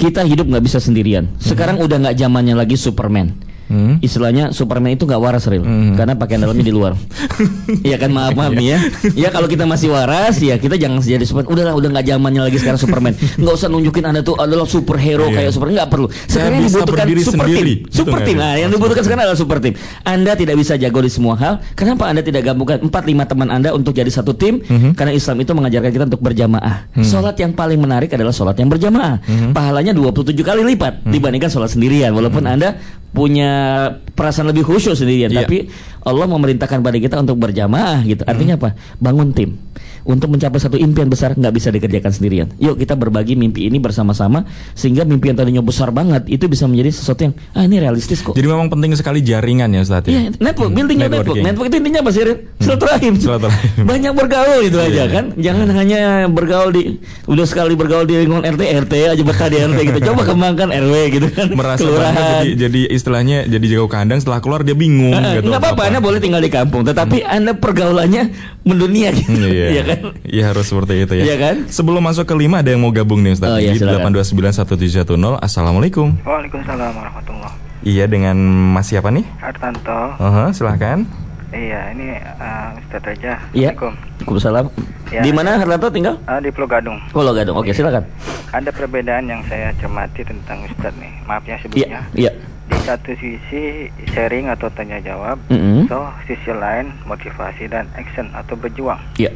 Speaker 3: Kita hidup nggak bisa sendirian. Sekarang udah nggak zamannya lagi Superman.
Speaker 2: Hmm.
Speaker 3: Istilahnya Superman itu nggak waras real,
Speaker 2: Hmm.
Speaker 3: karena pakaian dalamnya di luar. Iya kan maaf maaf nih ya. Ya kalau kita masih waras ya kita jangan jadi Superman. Udahlah udah nggak zamannya lagi sekarang Superman. Nggak usah nunjukin anda tuh adalah superhero
Speaker 2: Iya.
Speaker 3: kayak Superman nggak perlu. Sekarang yang dibutuhkan super
Speaker 2: sendiri.
Speaker 3: team.
Speaker 2: Gitu
Speaker 3: Super team. Nah yang dibutuhkan sekarang adalah super team. Anda tidak bisa jago di semua hal. Kenapa anda tidak gabungkan 4 5 teman anda untuk jadi satu tim?
Speaker 2: Mhm.
Speaker 3: Karena Islam itu mengajarkan kita untuk berjamaah. Sholat yang paling menarik adalah sholat yang berjamaah.
Speaker 2: Mhm.
Speaker 3: Pahalanya 27 kali lipat dibandingkan sholat sendirian. Walaupun anda punya perasaan lebih khusyuk sendirian,
Speaker 2: Iya.
Speaker 3: tapi Allah memerintahkan pada kita untuk berjamaah gitu. Artinya apa? Bangun tim. Untuk mencapai satu impian besar nggak bisa dikerjakan sendirian. Yuk kita berbagi mimpi ini bersama-sama sehingga mimpi yang tadinya besar banget itu bisa menjadi sesuatu yang ah ini realistis kok.
Speaker 2: Jadi memang penting sekali jaringan ya Ustaz
Speaker 3: Iya,
Speaker 2: ya.
Speaker 3: network, building your network.
Speaker 2: Networking.
Speaker 3: Network itu intinya apa sih? Rin? Silaturahim.
Speaker 2: Silaturahim.
Speaker 3: Banyak bergaul itu aja
Speaker 2: Iya.
Speaker 3: kan. Jangan hanya bergaul di udah sekali bergaul di lingkungan RT, RT aja betah di RT gitu. Coba kembangkan RW gitu kan.
Speaker 2: Merasa
Speaker 3: Kelurahan.
Speaker 2: jadi, jadi istilahnya jadi jago kandang setelah keluar dia bingung
Speaker 3: Eh,
Speaker 2: gitu.
Speaker 3: nggak apa-apa, Anda boleh tinggal di kampung, tetapi Anda pergaulannya mendunia gitu.
Speaker 2: Hmm, Iya.
Speaker 3: Iya kan?
Speaker 2: Iya harus seperti itu ya.
Speaker 3: Iya kan?
Speaker 2: Sebelum masuk ke lima ada yang mau gabung nih Ustaz.
Speaker 3: Oh, iya,
Speaker 2: Di
Speaker 3: silakan.
Speaker 2: 8291710. Assalamualaikum.
Speaker 4: Waalaikumsalam warahmatullah.
Speaker 2: Iya dengan Mas siapa nih?
Speaker 4: Hartanto.
Speaker 2: Uh silahkan.
Speaker 4: Iya, ini uh, Ustadz Raja.
Speaker 3: Iya.
Speaker 4: Assalamualaikum.
Speaker 3: Waalaikumsalam.
Speaker 4: Ya.
Speaker 3: Di mana Hartanto tinggal?
Speaker 4: Uh, di Pulau Gadung.
Speaker 3: Pulau Gadung. Oke, silakan.
Speaker 4: Ada perbedaan yang saya cermati tentang Ustadz nih. Maaf ya
Speaker 3: Iya,
Speaker 4: sebelumnya.
Speaker 3: iya.
Speaker 4: Di satu sisi sharing atau tanya jawab,
Speaker 3: Mm-mm.
Speaker 4: so sisi lain motivasi dan action atau berjuang.
Speaker 3: Iya.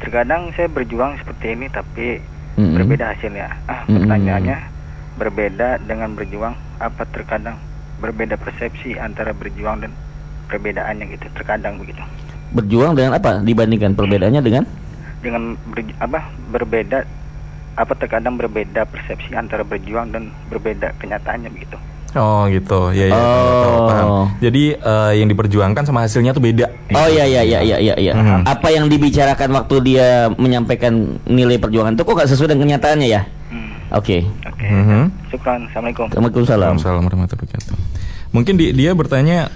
Speaker 4: Terkadang saya berjuang seperti ini tapi
Speaker 3: Mm-mm.
Speaker 4: berbeda hasilnya. Ah, pertanyaannya berbeda dengan berjuang apa terkadang berbeda persepsi antara berjuang dan perbedaannya gitu. Terkadang begitu.
Speaker 3: Berjuang dengan apa? Dibandingkan perbedaannya dengan
Speaker 4: dengan ber- apa berbeda apa terkadang berbeda persepsi antara berjuang dan berbeda kenyataannya begitu.
Speaker 2: Oh gitu, ya ya.
Speaker 3: Oh.
Speaker 2: tahu, tahu, paham. Jadi eh, yang diperjuangkan sama hasilnya tuh beda.
Speaker 3: Oh iya iya iya iya iya. iya.
Speaker 2: Mhm.
Speaker 3: Apa yang dibicarakan waktu dia menyampaikan nilai perjuangan itu kok gak sesuai dengan kenyataannya ya?
Speaker 4: Hmm.
Speaker 3: Oke.
Speaker 4: Oke.
Speaker 2: Mhm.
Speaker 4: Syukran. Assalamualaikum.
Speaker 3: Waalaikumsalam.
Speaker 2: Waalaikumsalam warahmatullahi wabarakatuh. Mungkin di- dia bertanya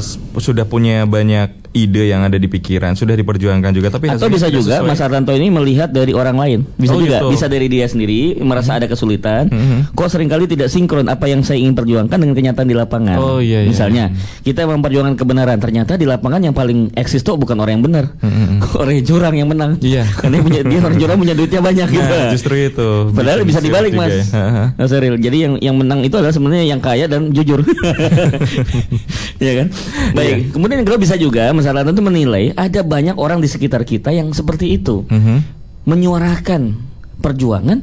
Speaker 2: s- sudah punya banyak ide yang ada di pikiran, sudah diperjuangkan juga, tapi
Speaker 3: Atau bisa juga
Speaker 2: sesuai.
Speaker 3: Mas Artanto ini melihat dari orang lain. Bisa
Speaker 2: Oh,
Speaker 3: juga,
Speaker 2: gitu.
Speaker 3: bisa dari dia sendiri merasa ada kesulitan.
Speaker 2: Mhm.
Speaker 3: Kok sering kali tidak sinkron apa yang saya ingin perjuangkan dengan kenyataan di lapangan.
Speaker 2: Oh, iya, iya.
Speaker 3: Misalnya, kita memperjuangkan kebenaran, ternyata di lapangan yang paling eksis tuh bukan orang yang benar.
Speaker 2: Mhm.
Speaker 3: Kok orang yang curang yang menang.
Speaker 2: Iya.
Speaker 3: Karena dia punya dia orang curang punya duitnya banyak gitu.
Speaker 2: Nah, justru itu.
Speaker 3: Padahal bisa dibalik mas,
Speaker 2: ya.
Speaker 3: Mas. Jadi yang yang menang itu adalah sebenarnya yang kaya dan jujur, ya kan? Baik.
Speaker 2: Iya.
Speaker 3: Kemudian yang kedua bisa juga Mas Arlan itu menilai ada banyak orang di sekitar kita yang seperti itu
Speaker 2: Mhm.
Speaker 3: menyuarakan perjuangan,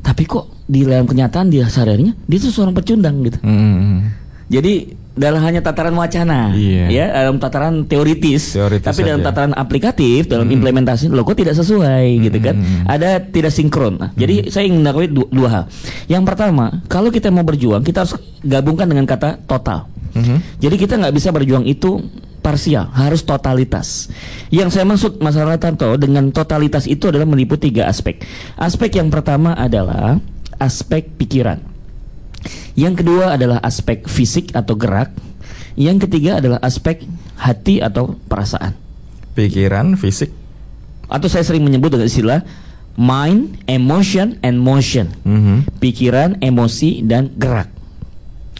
Speaker 3: tapi kok di dalam kenyataan dia sehari-harinya dia itu seorang pecundang gitu.
Speaker 2: Mhm.
Speaker 3: Jadi dalam hanya tataran wacana,
Speaker 2: Iya.
Speaker 3: ya dalam tataran teoritis,
Speaker 2: Teoritis
Speaker 3: tapi dalam
Speaker 2: saja.
Speaker 3: tataran aplikatif, dalam implementasi, lo kok tidak sesuai, gitu kan?
Speaker 2: Mm-hmm.
Speaker 3: Ada tidak sinkron. Nah, Jadi saya ingin mengakui dua, dua hal. Yang pertama, kalau kita mau berjuang, kita harus gabungkan dengan kata total.
Speaker 2: Mhm.
Speaker 3: Jadi kita nggak bisa berjuang itu parsial, harus totalitas. Yang saya maksud masalah Tanto dengan totalitas itu adalah meliputi tiga aspek. Aspek yang pertama adalah aspek pikiran. Yang kedua adalah aspek fisik atau gerak. Yang ketiga adalah aspek hati atau perasaan.
Speaker 2: Pikiran, fisik.
Speaker 3: Atau saya sering menyebut dengan istilah mind, emotion, and motion.
Speaker 2: Mhm.
Speaker 3: Pikiran, emosi, dan gerak.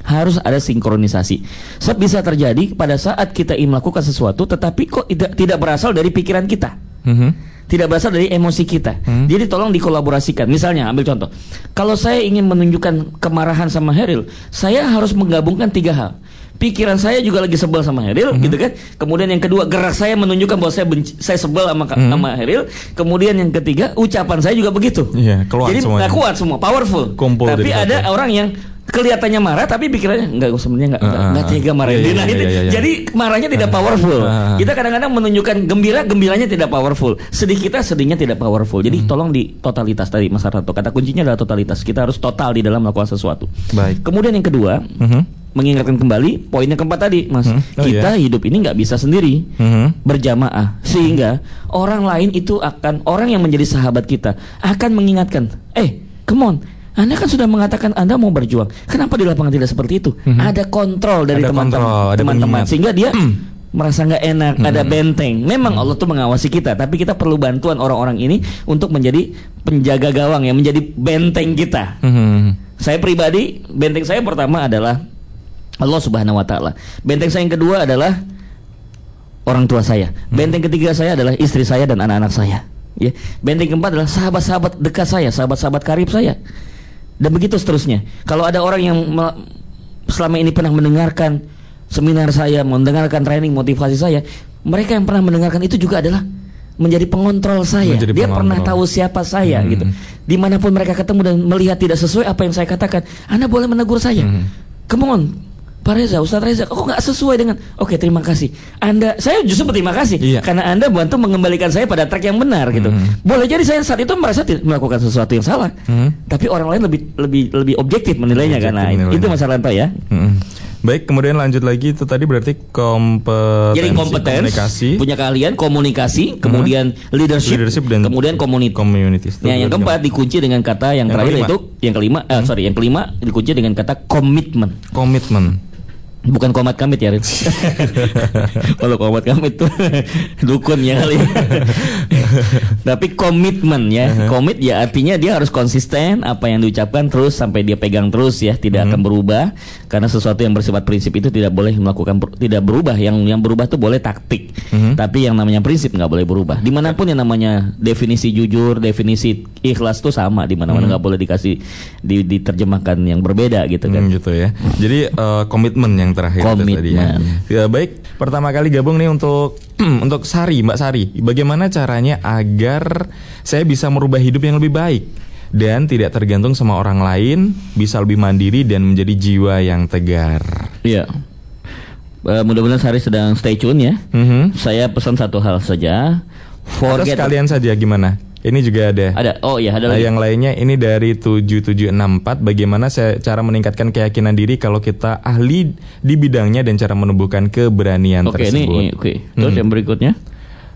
Speaker 3: Harus ada sinkronisasi. Sebab bisa terjadi pada saat kita ingin melakukan sesuatu, tetapi kok tidak tidak berasal dari pikiran kita,
Speaker 2: Mhm.
Speaker 3: Tidak berasal dari emosi kita.
Speaker 2: Hmm.
Speaker 3: Jadi tolong dikolaborasikan. Misalnya, ambil contoh. Kalau saya ingin menunjukkan kemarahan sama Heril, saya harus menggabungkan tiga hal. Pikiran saya juga lagi sebel sama Heril, gitu kan. Kemudian yang kedua, gerak saya menunjukkan bahwa saya benci, saya sebel sama
Speaker 2: Hmm.
Speaker 3: sama Heril. Kemudian yang ketiga, ucapan saya juga begitu.
Speaker 2: Iya, keluar
Speaker 3: Jadi
Speaker 2: semuanya.
Speaker 3: kuat semua, powerful.
Speaker 2: Kumpul
Speaker 3: Tapi ada orang yang kelihatannya marah tapi pikirannya enggak sebenarnya enggak enggak,
Speaker 2: ah,
Speaker 3: enggak tega
Speaker 2: ah.
Speaker 3: marah
Speaker 2: Iya, iya,
Speaker 3: Nah,
Speaker 2: iya,
Speaker 3: itu-
Speaker 2: iya, iya.
Speaker 3: Jadi marahnya tidak powerful.
Speaker 2: Ah.
Speaker 3: Kita kadang-kadang menunjukkan gembira, gembiranya tidak powerful. Sedih kita, sedihnya tidak powerful. Jadi
Speaker 2: Hmm.
Speaker 3: tolong di totalitas tadi Mas Harto. Kata kuncinya adalah totalitas. Kita harus total di dalam melakukan sesuatu.
Speaker 2: Baik.
Speaker 3: Kemudian yang kedua,
Speaker 2: Mhm.
Speaker 3: mengingatkan kembali poin yang keempat tadi, Mas.
Speaker 2: Hmm. Oh,
Speaker 3: kita
Speaker 2: iya.
Speaker 3: hidup ini nggak bisa sendiri
Speaker 2: Mhm.
Speaker 3: berjamaah sehingga orang lain itu akan orang yang menjadi sahabat kita akan mengingatkan eh come on anda kan sudah mengatakan Anda mau berjuang. Kenapa di lapangan tidak seperti itu?
Speaker 2: Mhm.
Speaker 3: Ada kontrol dari teman-teman,
Speaker 2: pengingat.
Speaker 3: sehingga dia merasa nggak enak, ada
Speaker 2: Mhm.
Speaker 3: benteng. Memang Allah tuh mengawasi kita, tapi kita perlu bantuan orang-orang ini untuk menjadi penjaga gawang ya, menjadi benteng kita.
Speaker 2: Mhm.
Speaker 3: Saya pribadi, benteng saya pertama adalah Allah Subhanahu wa taala. Benteng saya yang kedua adalah orang tua saya. Benteng ketiga saya adalah istri saya dan anak-anak saya. Ya. Benteng keempat adalah sahabat-sahabat dekat saya, sahabat-sahabat karib saya. Dan begitu seterusnya. Kalau ada orang yang selama ini pernah mendengarkan seminar saya, mendengarkan training motivasi saya, mereka yang pernah mendengarkan itu juga adalah menjadi pengontrol saya.
Speaker 2: Menjadi
Speaker 3: Dia
Speaker 2: pengontrol.
Speaker 3: pernah tahu siapa saya
Speaker 2: Hmm.
Speaker 3: gitu. Di mana pun mereka ketemu dan melihat tidak sesuai apa yang saya katakan, Anda boleh menegur saya.
Speaker 2: Hmm.
Speaker 3: Come on, Pak Reza, Ustadz Reza, kok nggak sesuai dengan? Oke, terima kasih. Anda, saya justru berterima kasih
Speaker 2: Iya.
Speaker 3: karena Anda bantu mengembalikan saya pada track yang benar gitu.
Speaker 2: Hmm.
Speaker 3: Boleh jadi saya saat itu merasa tidak melakukan sesuatu yang salah,
Speaker 2: Hmm.
Speaker 3: tapi orang lain lebih lebih lebih objektif menilainya
Speaker 2: Objektif
Speaker 3: karena
Speaker 2: menilainya.
Speaker 3: itu masalah Pak ya.
Speaker 2: Mhm. Baik, kemudian lanjut lagi itu tadi berarti kompetensi
Speaker 3: Jadi kompeten,
Speaker 2: komunikasi,
Speaker 3: punya keahlian komunikasi, kemudian leadership,
Speaker 2: leadership dan
Speaker 3: kemudian community.
Speaker 2: community.
Speaker 3: Nah, yang keempat dikunci dengan kata yang,
Speaker 2: Yang
Speaker 3: terakhir
Speaker 2: kelima.
Speaker 3: itu yang kelima, eh, sorry, yang kelima dikunci dengan kata komitmen.
Speaker 2: komitmen.
Speaker 3: Bukan komat kamit ya, Rin. Kalau komat kamit tuh dukun ya kali. Tapi komitmen ya,
Speaker 2: Uh-huh.
Speaker 3: komit ya artinya dia harus konsisten apa yang diucapkan terus sampai dia pegang terus ya, tidak
Speaker 2: Uh-huh.
Speaker 3: akan berubah karena sesuatu yang bersifat prinsip itu tidak boleh melakukan tidak berubah. Yang yang berubah tuh boleh taktik,
Speaker 2: Uh-huh.
Speaker 3: tapi yang namanya prinsip nggak boleh berubah. Di mana pun yang namanya definisi jujur, definisi ikhlas tuh sama di mana-mana nggak boleh dikasih di, diterjemahkan yang berbeda gitu kan.
Speaker 2: Hmm, gitu ya. Jadi eh, komitmen yang terakhir itu tadi ya.
Speaker 3: Komitmen.
Speaker 2: Ya, Baik, pertama kali gabung nih untuk untuk Sari, Mbak Sari. Bagaimana caranya agar saya bisa merubah hidup yang lebih baik dan tidak tergantung sama orang lain, bisa lebih mandiri dan menjadi jiwa yang tegar.
Speaker 3: Iya. Eh, mudah-mudahan Sari sedang stay tune ya.
Speaker 2: Mhm.
Speaker 3: Saya pesan satu hal saja.
Speaker 2: Atau
Speaker 3: Forget
Speaker 2: sekalian saja gimana? Ini juga ada.
Speaker 3: ada. Oh iya, ada
Speaker 2: Nah,
Speaker 3: lagi.
Speaker 2: yang lainnya ini dari 7764 bagaimana saya cara meningkatkan keyakinan diri kalau kita ahli di bidangnya dan cara menumbuhkan keberanian
Speaker 3: Oke, ini
Speaker 2: tersebut.
Speaker 3: oke. Terus
Speaker 2: Hmm.
Speaker 3: yang berikutnya?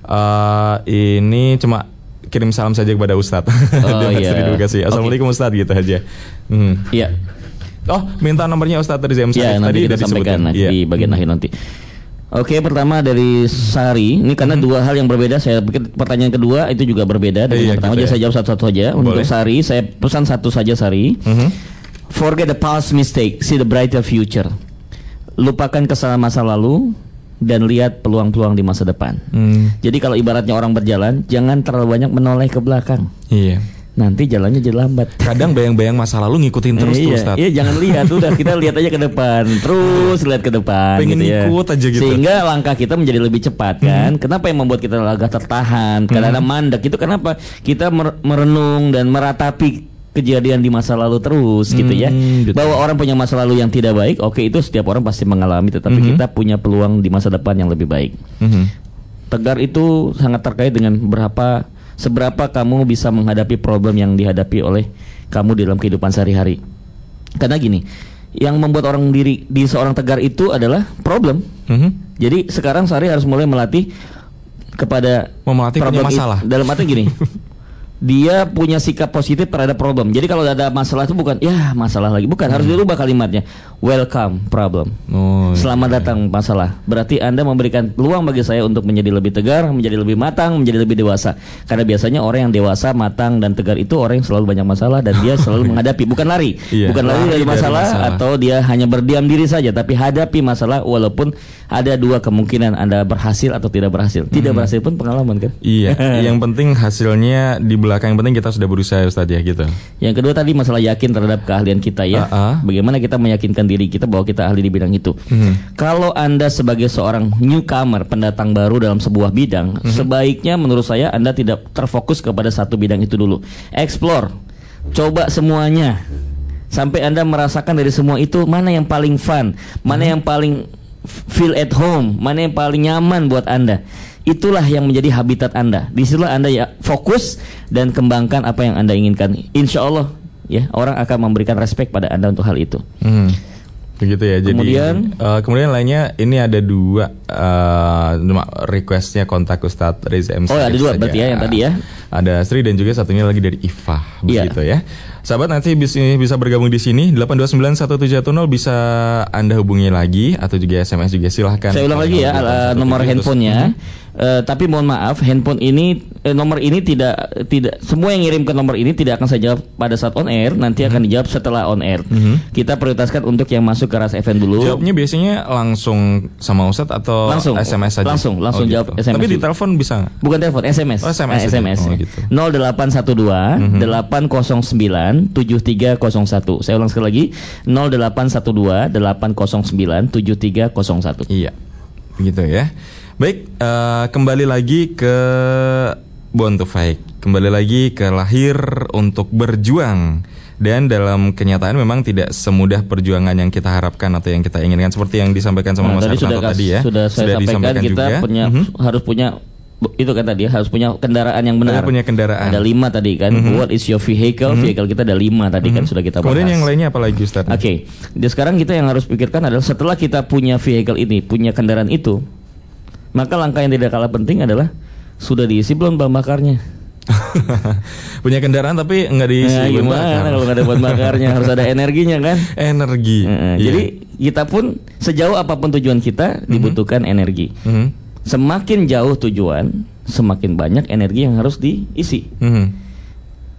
Speaker 2: Eh, ini cuma kirim salam saja kepada Ustadz.
Speaker 3: Oh, iya.
Speaker 2: seri edukasi.
Speaker 3: Oke.
Speaker 2: Assalamualaikum Ustadz gitu aja. Hmm.
Speaker 3: Iya.
Speaker 2: Oh, minta nomornya Ustadz dari ZM
Speaker 3: Iya, nanti kita
Speaker 2: udah
Speaker 3: sampaikan
Speaker 2: disebutin. Iya.
Speaker 3: di bagian akhir nanti. Oke, pertama dari Sari. Ini karena dua hal yang berbeda. Saya pikir pertanyaan kedua itu juga berbeda dengan
Speaker 2: Iya,
Speaker 3: pertama. Jadi
Speaker 2: ya.
Speaker 3: saya jawab satu-satu saja. Untuk
Speaker 2: Boleh.
Speaker 3: Sari, saya pesan satu saja Sari.
Speaker 2: Mhm.
Speaker 3: Forget the past mistake, see the brighter future. Lupakan kesalahan masa lalu dan lihat peluang-peluang di masa depan.
Speaker 2: Hmm,
Speaker 3: Jadi kalau ibaratnya orang berjalan, jangan terlalu banyak menoleh ke belakang.
Speaker 2: Iya.
Speaker 3: Nanti jalannya jadi lambat.
Speaker 2: Kadang bayang-bayang masa lalu ngikutin terus
Speaker 3: Eh,
Speaker 2: tuh
Speaker 3: iya,
Speaker 2: Ustadz.
Speaker 3: iya jangan lihat udah kita lihat aja ke depan terus lihat ke depan
Speaker 2: Pengen
Speaker 3: gitu ya.
Speaker 2: ngikut aja gitu.
Speaker 3: sehingga langkah kita menjadi lebih cepat kan kenapa yang membuat kita agak tertahan kadang-kadang mandek itu kenapa kita mer- merenung dan meratapi kejadian di masa lalu terus gitu ya
Speaker 2: Hmm, gitu.
Speaker 3: bahwa orang punya masa lalu yang tidak baik oke itu setiap orang pasti mengalami tetapi kita punya peluang di masa depan yang lebih baik
Speaker 2: Mhm.
Speaker 3: Tegar itu sangat terkait dengan berapa seberapa kamu bisa menghadapi problem yang dihadapi oleh kamu di dalam kehidupan sehari-hari. Karena gini, yang membuat orang diri di seorang tegar itu adalah problem.
Speaker 2: Mhm.
Speaker 3: Jadi sekarang Sari harus mulai melatih kepada
Speaker 2: Memelatih
Speaker 3: problem it-
Speaker 2: masalah.
Speaker 3: dalam arti gini. dia punya sikap positif terhadap problem. Jadi kalau ada masalah itu bukan ya masalah lagi, bukan harus dirubah kalimatnya. Welcome problem.
Speaker 2: Oh, iya.
Speaker 3: Selamat datang masalah. Berarti Anda memberikan peluang bagi saya untuk menjadi lebih tegar, menjadi lebih matang, menjadi lebih dewasa. Karena biasanya orang yang dewasa, matang dan tegar itu orang yang selalu banyak masalah dan dia selalu menghadapi, bukan lari.
Speaker 2: Iya,
Speaker 3: bukan lari,
Speaker 2: lari
Speaker 3: dari
Speaker 2: dari
Speaker 3: masalah,
Speaker 2: masalah.
Speaker 3: atau dia hanya berdiam diri saja, tapi hadapi masalah walaupun ada dua kemungkinan Anda berhasil atau tidak berhasil. Tidak berhasil pun pengalaman kan?
Speaker 2: Iya, yang penting hasilnya di belakang yang penting kita sudah berusaha Ustadz ya gitu.
Speaker 3: Yang kedua tadi masalah yakin terhadap keahlian kita ya.
Speaker 2: Ah, ah.
Speaker 3: Bagaimana kita meyakinkan diri kita bahwa kita ahli di bidang itu.
Speaker 2: Mhm.
Speaker 3: Kalau Anda sebagai seorang newcomer, pendatang baru dalam sebuah bidang,
Speaker 2: Mhm.
Speaker 3: sebaiknya menurut saya Anda tidak terfokus kepada satu bidang itu dulu. Explore. Coba semuanya. Sampai Anda merasakan dari semua itu mana yang paling fun, mana
Speaker 2: Mhm.
Speaker 3: yang paling feel at home, mana yang paling nyaman buat Anda. Itulah yang menjadi habitat Anda. Di situlah Anda ya fokus dan kembangkan apa yang Anda inginkan. Insya Allah ya orang akan memberikan respect pada Anda untuk hal itu.
Speaker 2: Hmm. Begitu ya. Jadi
Speaker 3: Kemudian?
Speaker 2: eh, kemudian lainnya ini ada dua cuma requestnya kontak Ustadz Reza M.
Speaker 3: Oh, ada dua
Speaker 2: saja.
Speaker 3: berarti ya yang tadi ya.
Speaker 2: Ada Sri dan juga satunya lagi dari Iva
Speaker 3: Iya.
Speaker 2: begitu ya. Sahabat nanti bisa, bisa bergabung di sini 8291710 bisa Anda hubungi lagi atau juga SMS juga silahkan.
Speaker 3: Saya ulang lagi ya ala- nomor handphonenya. Eh, tapi mohon maaf, handphone ini eh, nomor ini tidak tidak semua yang ngirim ke nomor ini tidak akan saya jawab pada saat on air, nanti akan dijawab setelah on air. Kita prioritaskan untuk yang masuk ke Ras FM dulu.
Speaker 2: Jawabnya biasanya langsung sama Ustadz atau
Speaker 3: Langsung.
Speaker 2: SMS saja?
Speaker 3: Langsung, langsung
Speaker 2: Oh,
Speaker 3: jawab
Speaker 2: gitu.
Speaker 3: SMS
Speaker 2: Tapi di telepon bisa?
Speaker 3: Bukan telepon, SMS.
Speaker 2: Oh, SMS
Speaker 3: Eh,
Speaker 2: aja.
Speaker 3: SMS.
Speaker 2: Oh, gitu.
Speaker 3: 0812 809 7301. Saya ulang sekali lagi. 0812 809 7301.
Speaker 2: Iya, begitu ya. Baik, eh, kembali lagi ke Born to Fight. Kembali lagi ke lahir untuk berjuang. Dan dalam kenyataan memang tidak semudah perjuangan yang kita harapkan atau yang kita inginkan seperti yang disampaikan sama
Speaker 3: Nah,
Speaker 2: Mas
Speaker 3: tadi sudah,
Speaker 2: tadi ya.
Speaker 3: sudah saya sampaikan
Speaker 2: disampaikan
Speaker 3: kita
Speaker 2: juga.
Speaker 3: punya
Speaker 2: Mhm.
Speaker 3: harus punya itu kan tadi harus punya kendaraan yang benar.
Speaker 2: Harus punya kendaraan.
Speaker 3: Ada lima tadi kan. What is your vehicle? Vehicle kita ada lima tadi kan sudah kita bahas.
Speaker 2: Kemudian yang lainnya apa lagi Ustaz?
Speaker 3: Oke, jadi sekarang kita yang harus pikirkan adalah setelah kita punya vehicle ini, punya kendaraan itu, maka langkah yang tidak kalah penting adalah sudah diisi belum bahan bakarnya.
Speaker 2: punya kendaraan tapi nggak diisi
Speaker 3: Nah,
Speaker 2: bahan
Speaker 3: gimana
Speaker 2: bakar.
Speaker 3: kalau nggak ada bahan bakarnya harus ada energinya kan?
Speaker 2: Energi.
Speaker 3: Heeh,
Speaker 2: Iya.
Speaker 3: Jadi kita pun sejauh apa pun tujuan kita dibutuhkan energi.
Speaker 2: Mhm.
Speaker 3: Semakin jauh tujuan, semakin banyak energi yang harus diisi.
Speaker 2: Mhm.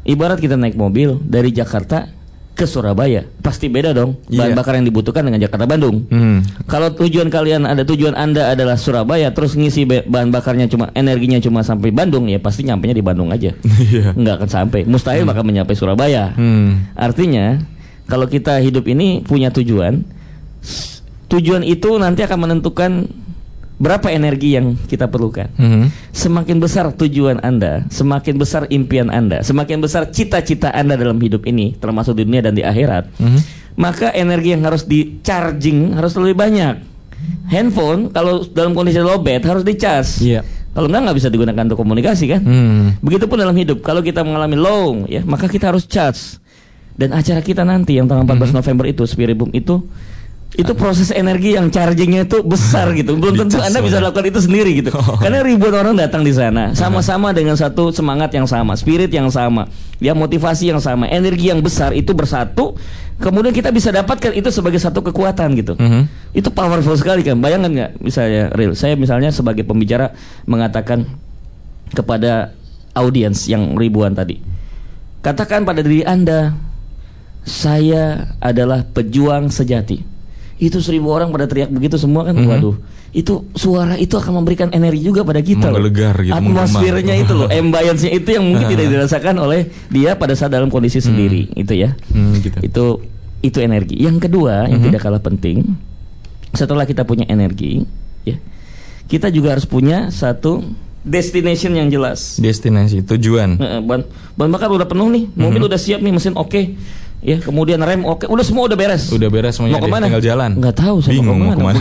Speaker 3: Ibarat kita naik mobil dari Jakarta ke Surabaya, pasti beda dong bahan
Speaker 2: Iya.
Speaker 3: bakar yang dibutuhkan dengan Jakarta Bandung.
Speaker 2: Mhm.
Speaker 3: Kalau tujuan kalian ada tujuan Anda adalah Surabaya terus ngisi bahan bakarnya cuma energinya cuma sampai Bandung ya pasti nyampainya di Bandung aja.
Speaker 2: Iya.
Speaker 3: Nggak akan sampai. Mustahil bakal menyampai Surabaya.
Speaker 2: Hmm.
Speaker 3: Artinya kalau kita hidup ini punya tujuan, tujuan itu nanti akan menentukan berapa energi yang kita perlukan.
Speaker 2: Mhm.
Speaker 3: Semakin besar tujuan Anda, semakin besar impian Anda, semakin besar cita-cita Anda dalam hidup ini, termasuk di dunia dan di akhirat,
Speaker 2: Mhm.
Speaker 3: maka energi yang harus di charging harus lebih banyak. Handphone kalau dalam kondisi low bat harus dicas.
Speaker 2: Iya.
Speaker 3: Kalau enggak nggak bisa digunakan untuk komunikasi kan?
Speaker 2: Hmm.
Speaker 3: Begitupun dalam hidup, kalau kita mengalami low, ya maka kita harus charge. Dan acara kita nanti yang tanggal 14 November itu, Spirit Boom itu, itu proses energi yang chargingnya itu besar gitu. Belum tentu Anda bisa lakukan itu sendiri gitu. Karena ribuan orang datang di sana, sama-sama dengan satu semangat yang sama, spirit yang sama, ya motivasi yang sama, energi yang besar itu bersatu. Kemudian kita bisa dapatkan itu sebagai satu kekuatan gitu.
Speaker 2: Mhm.
Speaker 3: Itu powerful sekali kan. Bayangkan nggak misalnya real. Saya misalnya sebagai pembicara mengatakan kepada audiens yang ribuan tadi. Katakan pada diri Anda, saya adalah pejuang sejati. Itu seribu orang pada teriak begitu semua kan, waduh. Itu suara itu akan memberikan energi juga pada kita.
Speaker 2: Menggelegar gitu,
Speaker 3: Atmosfernya
Speaker 2: menggema.
Speaker 3: itu loh, ambience-nya itu yang mungkin tidak dirasakan oleh dia pada saat dalam kondisi sendiri, itu ya.
Speaker 2: Hmm, gitu.
Speaker 3: Itu itu energi. Yang kedua yang tidak kalah penting, setelah kita punya energi, ya, kita juga harus punya satu destination yang jelas.
Speaker 2: Destinasi tujuan.
Speaker 3: Ban ban bakar udah penuh nih, mobil udah siap nih, mesin oke. Ya, kemudian rem oke, udah semua udah beres.
Speaker 2: Udah beres semuanya,
Speaker 3: Mau
Speaker 2: ke
Speaker 3: mana?
Speaker 2: tinggal jalan.
Speaker 3: Nggak tahu saya
Speaker 2: Bingung mau ke mana.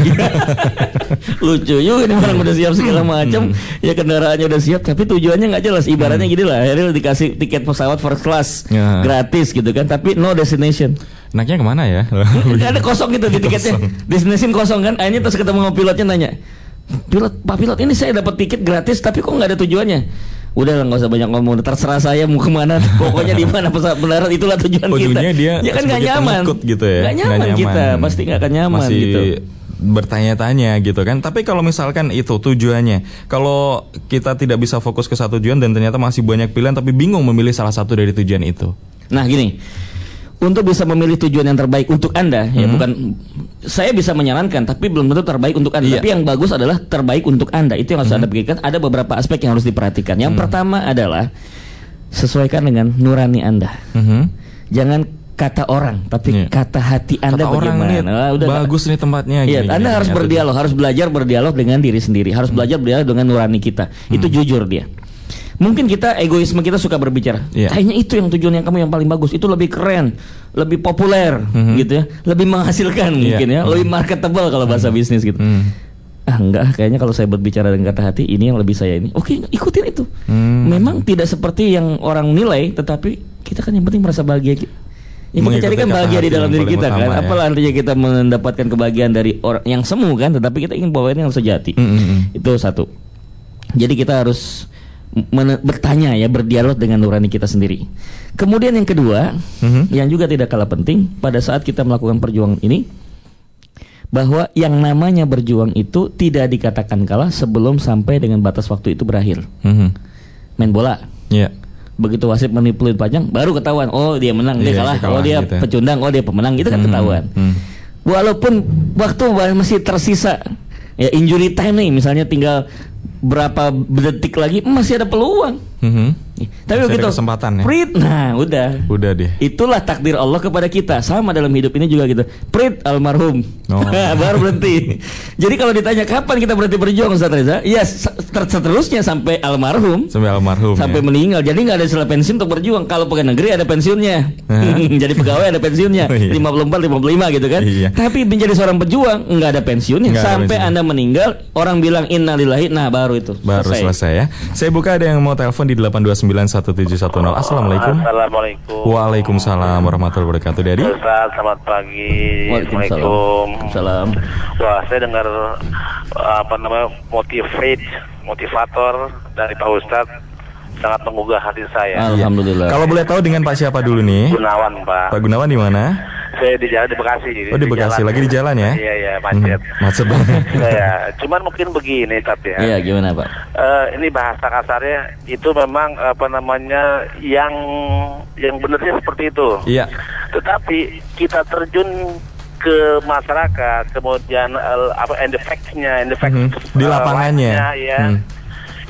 Speaker 3: Lucu juga nih orang udah siap segala macam, ya kendaraannya udah siap, tapi tujuannya nggak jelas. Ibaratnya gini lah, akhirnya dikasih tiket pesawat first class
Speaker 2: Ya.
Speaker 3: gratis gitu kan, tapi no destination.
Speaker 2: Enaknya ke mana
Speaker 3: ya? Ada kosong gitu di tiketnya. Destination kosong kan. Akhirnya terus ketemu sama pilotnya nanya, pilot, pak pilot ini saya dapat tiket gratis, tapi kok nggak ada tujuannya? Udah lah nggak usah banyak ngomong, terserah saya mau ke mana. Pokoknya di mana pesawat mendarat itulah tujuan
Speaker 2: Ujungnya
Speaker 3: kita.
Speaker 2: dia
Speaker 3: ya kan nggak nyaman,
Speaker 2: gitu ya.
Speaker 3: Nggak nyaman,
Speaker 2: Nggak
Speaker 3: kita, pasti nggak akan nyaman
Speaker 2: Masih
Speaker 3: gitu.
Speaker 2: bertanya-tanya gitu kan. Tapi kalau misalkan itu tujuannya, kalau kita tidak bisa fokus ke satu tujuan dan ternyata masih banyak pilihan tapi bingung memilih salah satu dari tujuan itu.
Speaker 3: Nah gini, untuk bisa memilih tujuan yang terbaik untuk anda, ya bukan saya bisa menyarankan, tapi belum tentu terbaik untuk anda.
Speaker 2: Iya.
Speaker 3: Tapi yang bagus adalah terbaik untuk anda. Itu yang harus anda pikirkan. Ada beberapa aspek yang harus diperhatikan. Yang pertama adalah sesuaikan dengan nurani anda.
Speaker 2: Mhm.
Speaker 3: Jangan kata orang, tapi
Speaker 2: Iya.
Speaker 3: kata hati anda
Speaker 2: Kata orang nih,
Speaker 3: bagaimana. Ah, udah
Speaker 2: bagus nih tempatnya.
Speaker 3: Iya,
Speaker 2: gini,
Speaker 3: Anda
Speaker 2: gini,
Speaker 3: harus
Speaker 2: atau
Speaker 3: berdialog, harus belajar berdialog dengan diri sendiri, harus
Speaker 2: Hmm.
Speaker 3: belajar berdialog dengan nurani kita. Itu jujur dia. Mungkin kita egoisme kita suka berbicara.
Speaker 2: Iya.
Speaker 3: Kayaknya itu yang tujuan yang kamu yang paling bagus, itu lebih keren, lebih populer gitu ya, lebih menghasilkan
Speaker 2: Hmm. Iya.
Speaker 3: mungkin ya, lebih marketable kalau bahasa bisnis gitu.
Speaker 2: Hmm.
Speaker 3: Ah enggak, kayaknya kalau saya berbicara dengan kata hati ini yang lebih saya ini. Oke, ikutin itu.
Speaker 2: Hmm.
Speaker 3: Memang tidak seperti yang orang nilai, tetapi kita kan yang penting merasa bahagia. Yang kita cari kan bahagia di dalam diri kita kan.
Speaker 2: ya.
Speaker 3: Apalah artinya kita mendapatkan kebahagiaan dari orang yang semu kan, tetapi kita ingin bawa ini yang sejati.
Speaker 2: Mm, mm, mm.
Speaker 3: Itu satu. Jadi kita harus bertanya ya, berdialog dengan nurani kita sendiri. Kemudian yang kedua,
Speaker 2: Mhm.
Speaker 3: yang juga tidak kalah penting pada saat kita melakukan perjuangan ini bahwa yang namanya berjuang itu tidak dikatakan kalah sebelum sampai dengan batas waktu itu berakhir.
Speaker 2: Mhm.
Speaker 3: Main bola,
Speaker 2: Iya.
Speaker 3: begitu wasit menipuin panjang baru ketahuan oh dia menang dia
Speaker 2: Iya,
Speaker 3: kalah,
Speaker 2: dia kalah
Speaker 3: oh dia
Speaker 2: gitu ya.
Speaker 3: pecundang oh dia pemenang itu kan
Speaker 2: Hmm,
Speaker 3: ketahuan
Speaker 2: hmm.
Speaker 3: walaupun waktu masih tersisa ya injury time nih misalnya tinggal berapa detik lagi masih ada peluang
Speaker 2: Mhm.
Speaker 3: tapi
Speaker 2: Masih
Speaker 3: begitu
Speaker 2: kesempatan ya.
Speaker 3: Prit, nah udah
Speaker 2: Udah deh.
Speaker 3: Itulah takdir Allah kepada kita. Sama dalam hidup ini juga gitu. Prit almarhum.
Speaker 2: Oh.
Speaker 3: Baru berhenti. Jadi kalau ditanya kapan kita berhenti berjuang Ustaz Reza? Ya ter- seterusnya sampai almarhum.
Speaker 2: Sampai almarhum.
Speaker 3: Sampai
Speaker 2: ya.
Speaker 3: meninggal. Jadi nggak ada istilah pensiun untuk berjuang. Kalau pegawai negeri ada pensiunnya. Jadi pegawai ada pensiunnya.
Speaker 2: Oh, iya.
Speaker 3: 54 55 gitu kan.
Speaker 2: Iya.
Speaker 3: Tapi menjadi seorang pejuang nggak ada pensiunnya
Speaker 2: ada
Speaker 3: sampai
Speaker 2: pensiun.
Speaker 3: Anda meninggal orang bilang innalillahi nah baru itu.
Speaker 2: Baru selesai ya. Saya buka ada yang mau telepon di 8291710. Assalamualaikum.
Speaker 5: Assalamualaikum.
Speaker 2: Waalaikumsalam warahmatullahi wabarakatuh. Dari
Speaker 5: Ustaz, selamat pagi.
Speaker 3: Waalaikumsalam.
Speaker 5: Assalamualaikum.
Speaker 3: Salam.
Speaker 5: Wah, saya dengar uh, apa namanya motivate, motivator dari Pak Ustadz sangat menggugah hati saya.
Speaker 3: Alhamdulillah.
Speaker 2: Kalau boleh tahu dengan Pak siapa dulu nih?
Speaker 5: Gunawan, Pak.
Speaker 2: Pak Gunawan di mana?
Speaker 5: Saya di jalan di Bekasi.
Speaker 2: Oh, di Bekasi. Lagi di jalan ya?
Speaker 5: Iya, iya, macet.
Speaker 2: Hmm, macet banget.
Speaker 5: Saya, cuman mungkin begini tapi ya.
Speaker 3: Iya, gimana Pak?
Speaker 5: Eh, ini bahasa kasarnya itu memang apa namanya yang yang benarnya seperti itu.
Speaker 2: Iya.
Speaker 5: Tetapi kita terjun ke masyarakat, kemudian eh, apa end effect-nya, end effect
Speaker 2: Mhm. Di lapangannya.
Speaker 5: lainnya, ya.
Speaker 2: Hmm.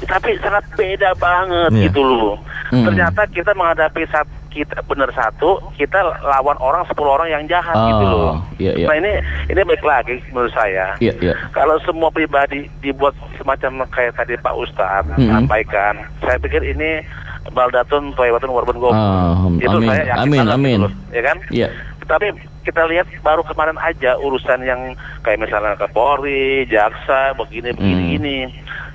Speaker 5: Tapi sangat beda banget
Speaker 2: Iya.
Speaker 5: gitu loh.
Speaker 3: Hmm.
Speaker 5: Ternyata kita menghadapi saat kita benar satu, kita lawan orang 10 orang yang jahat
Speaker 3: Oh,
Speaker 5: gitu loh.
Speaker 3: iya, iya.
Speaker 5: Nah ini ini baik lagi menurut saya.
Speaker 3: Iya, iya.
Speaker 5: Kalau semua pribadi dibuat semacam kayak tadi Pak Ustadz
Speaker 3: Mhm.
Speaker 5: sampaikan, saya pikir ini baldatun toibatun warbun gom.
Speaker 3: Oh,
Speaker 5: Itu
Speaker 3: amin,
Speaker 5: saya yakin
Speaker 3: amin,
Speaker 5: banget
Speaker 3: amin.
Speaker 5: gitu loh, ya kan?
Speaker 3: Iya.
Speaker 5: Tapi kita lihat baru kemarin aja urusan yang kayak misalnya ke Polri, jaksa, begini begini
Speaker 3: Hmm.
Speaker 5: ini.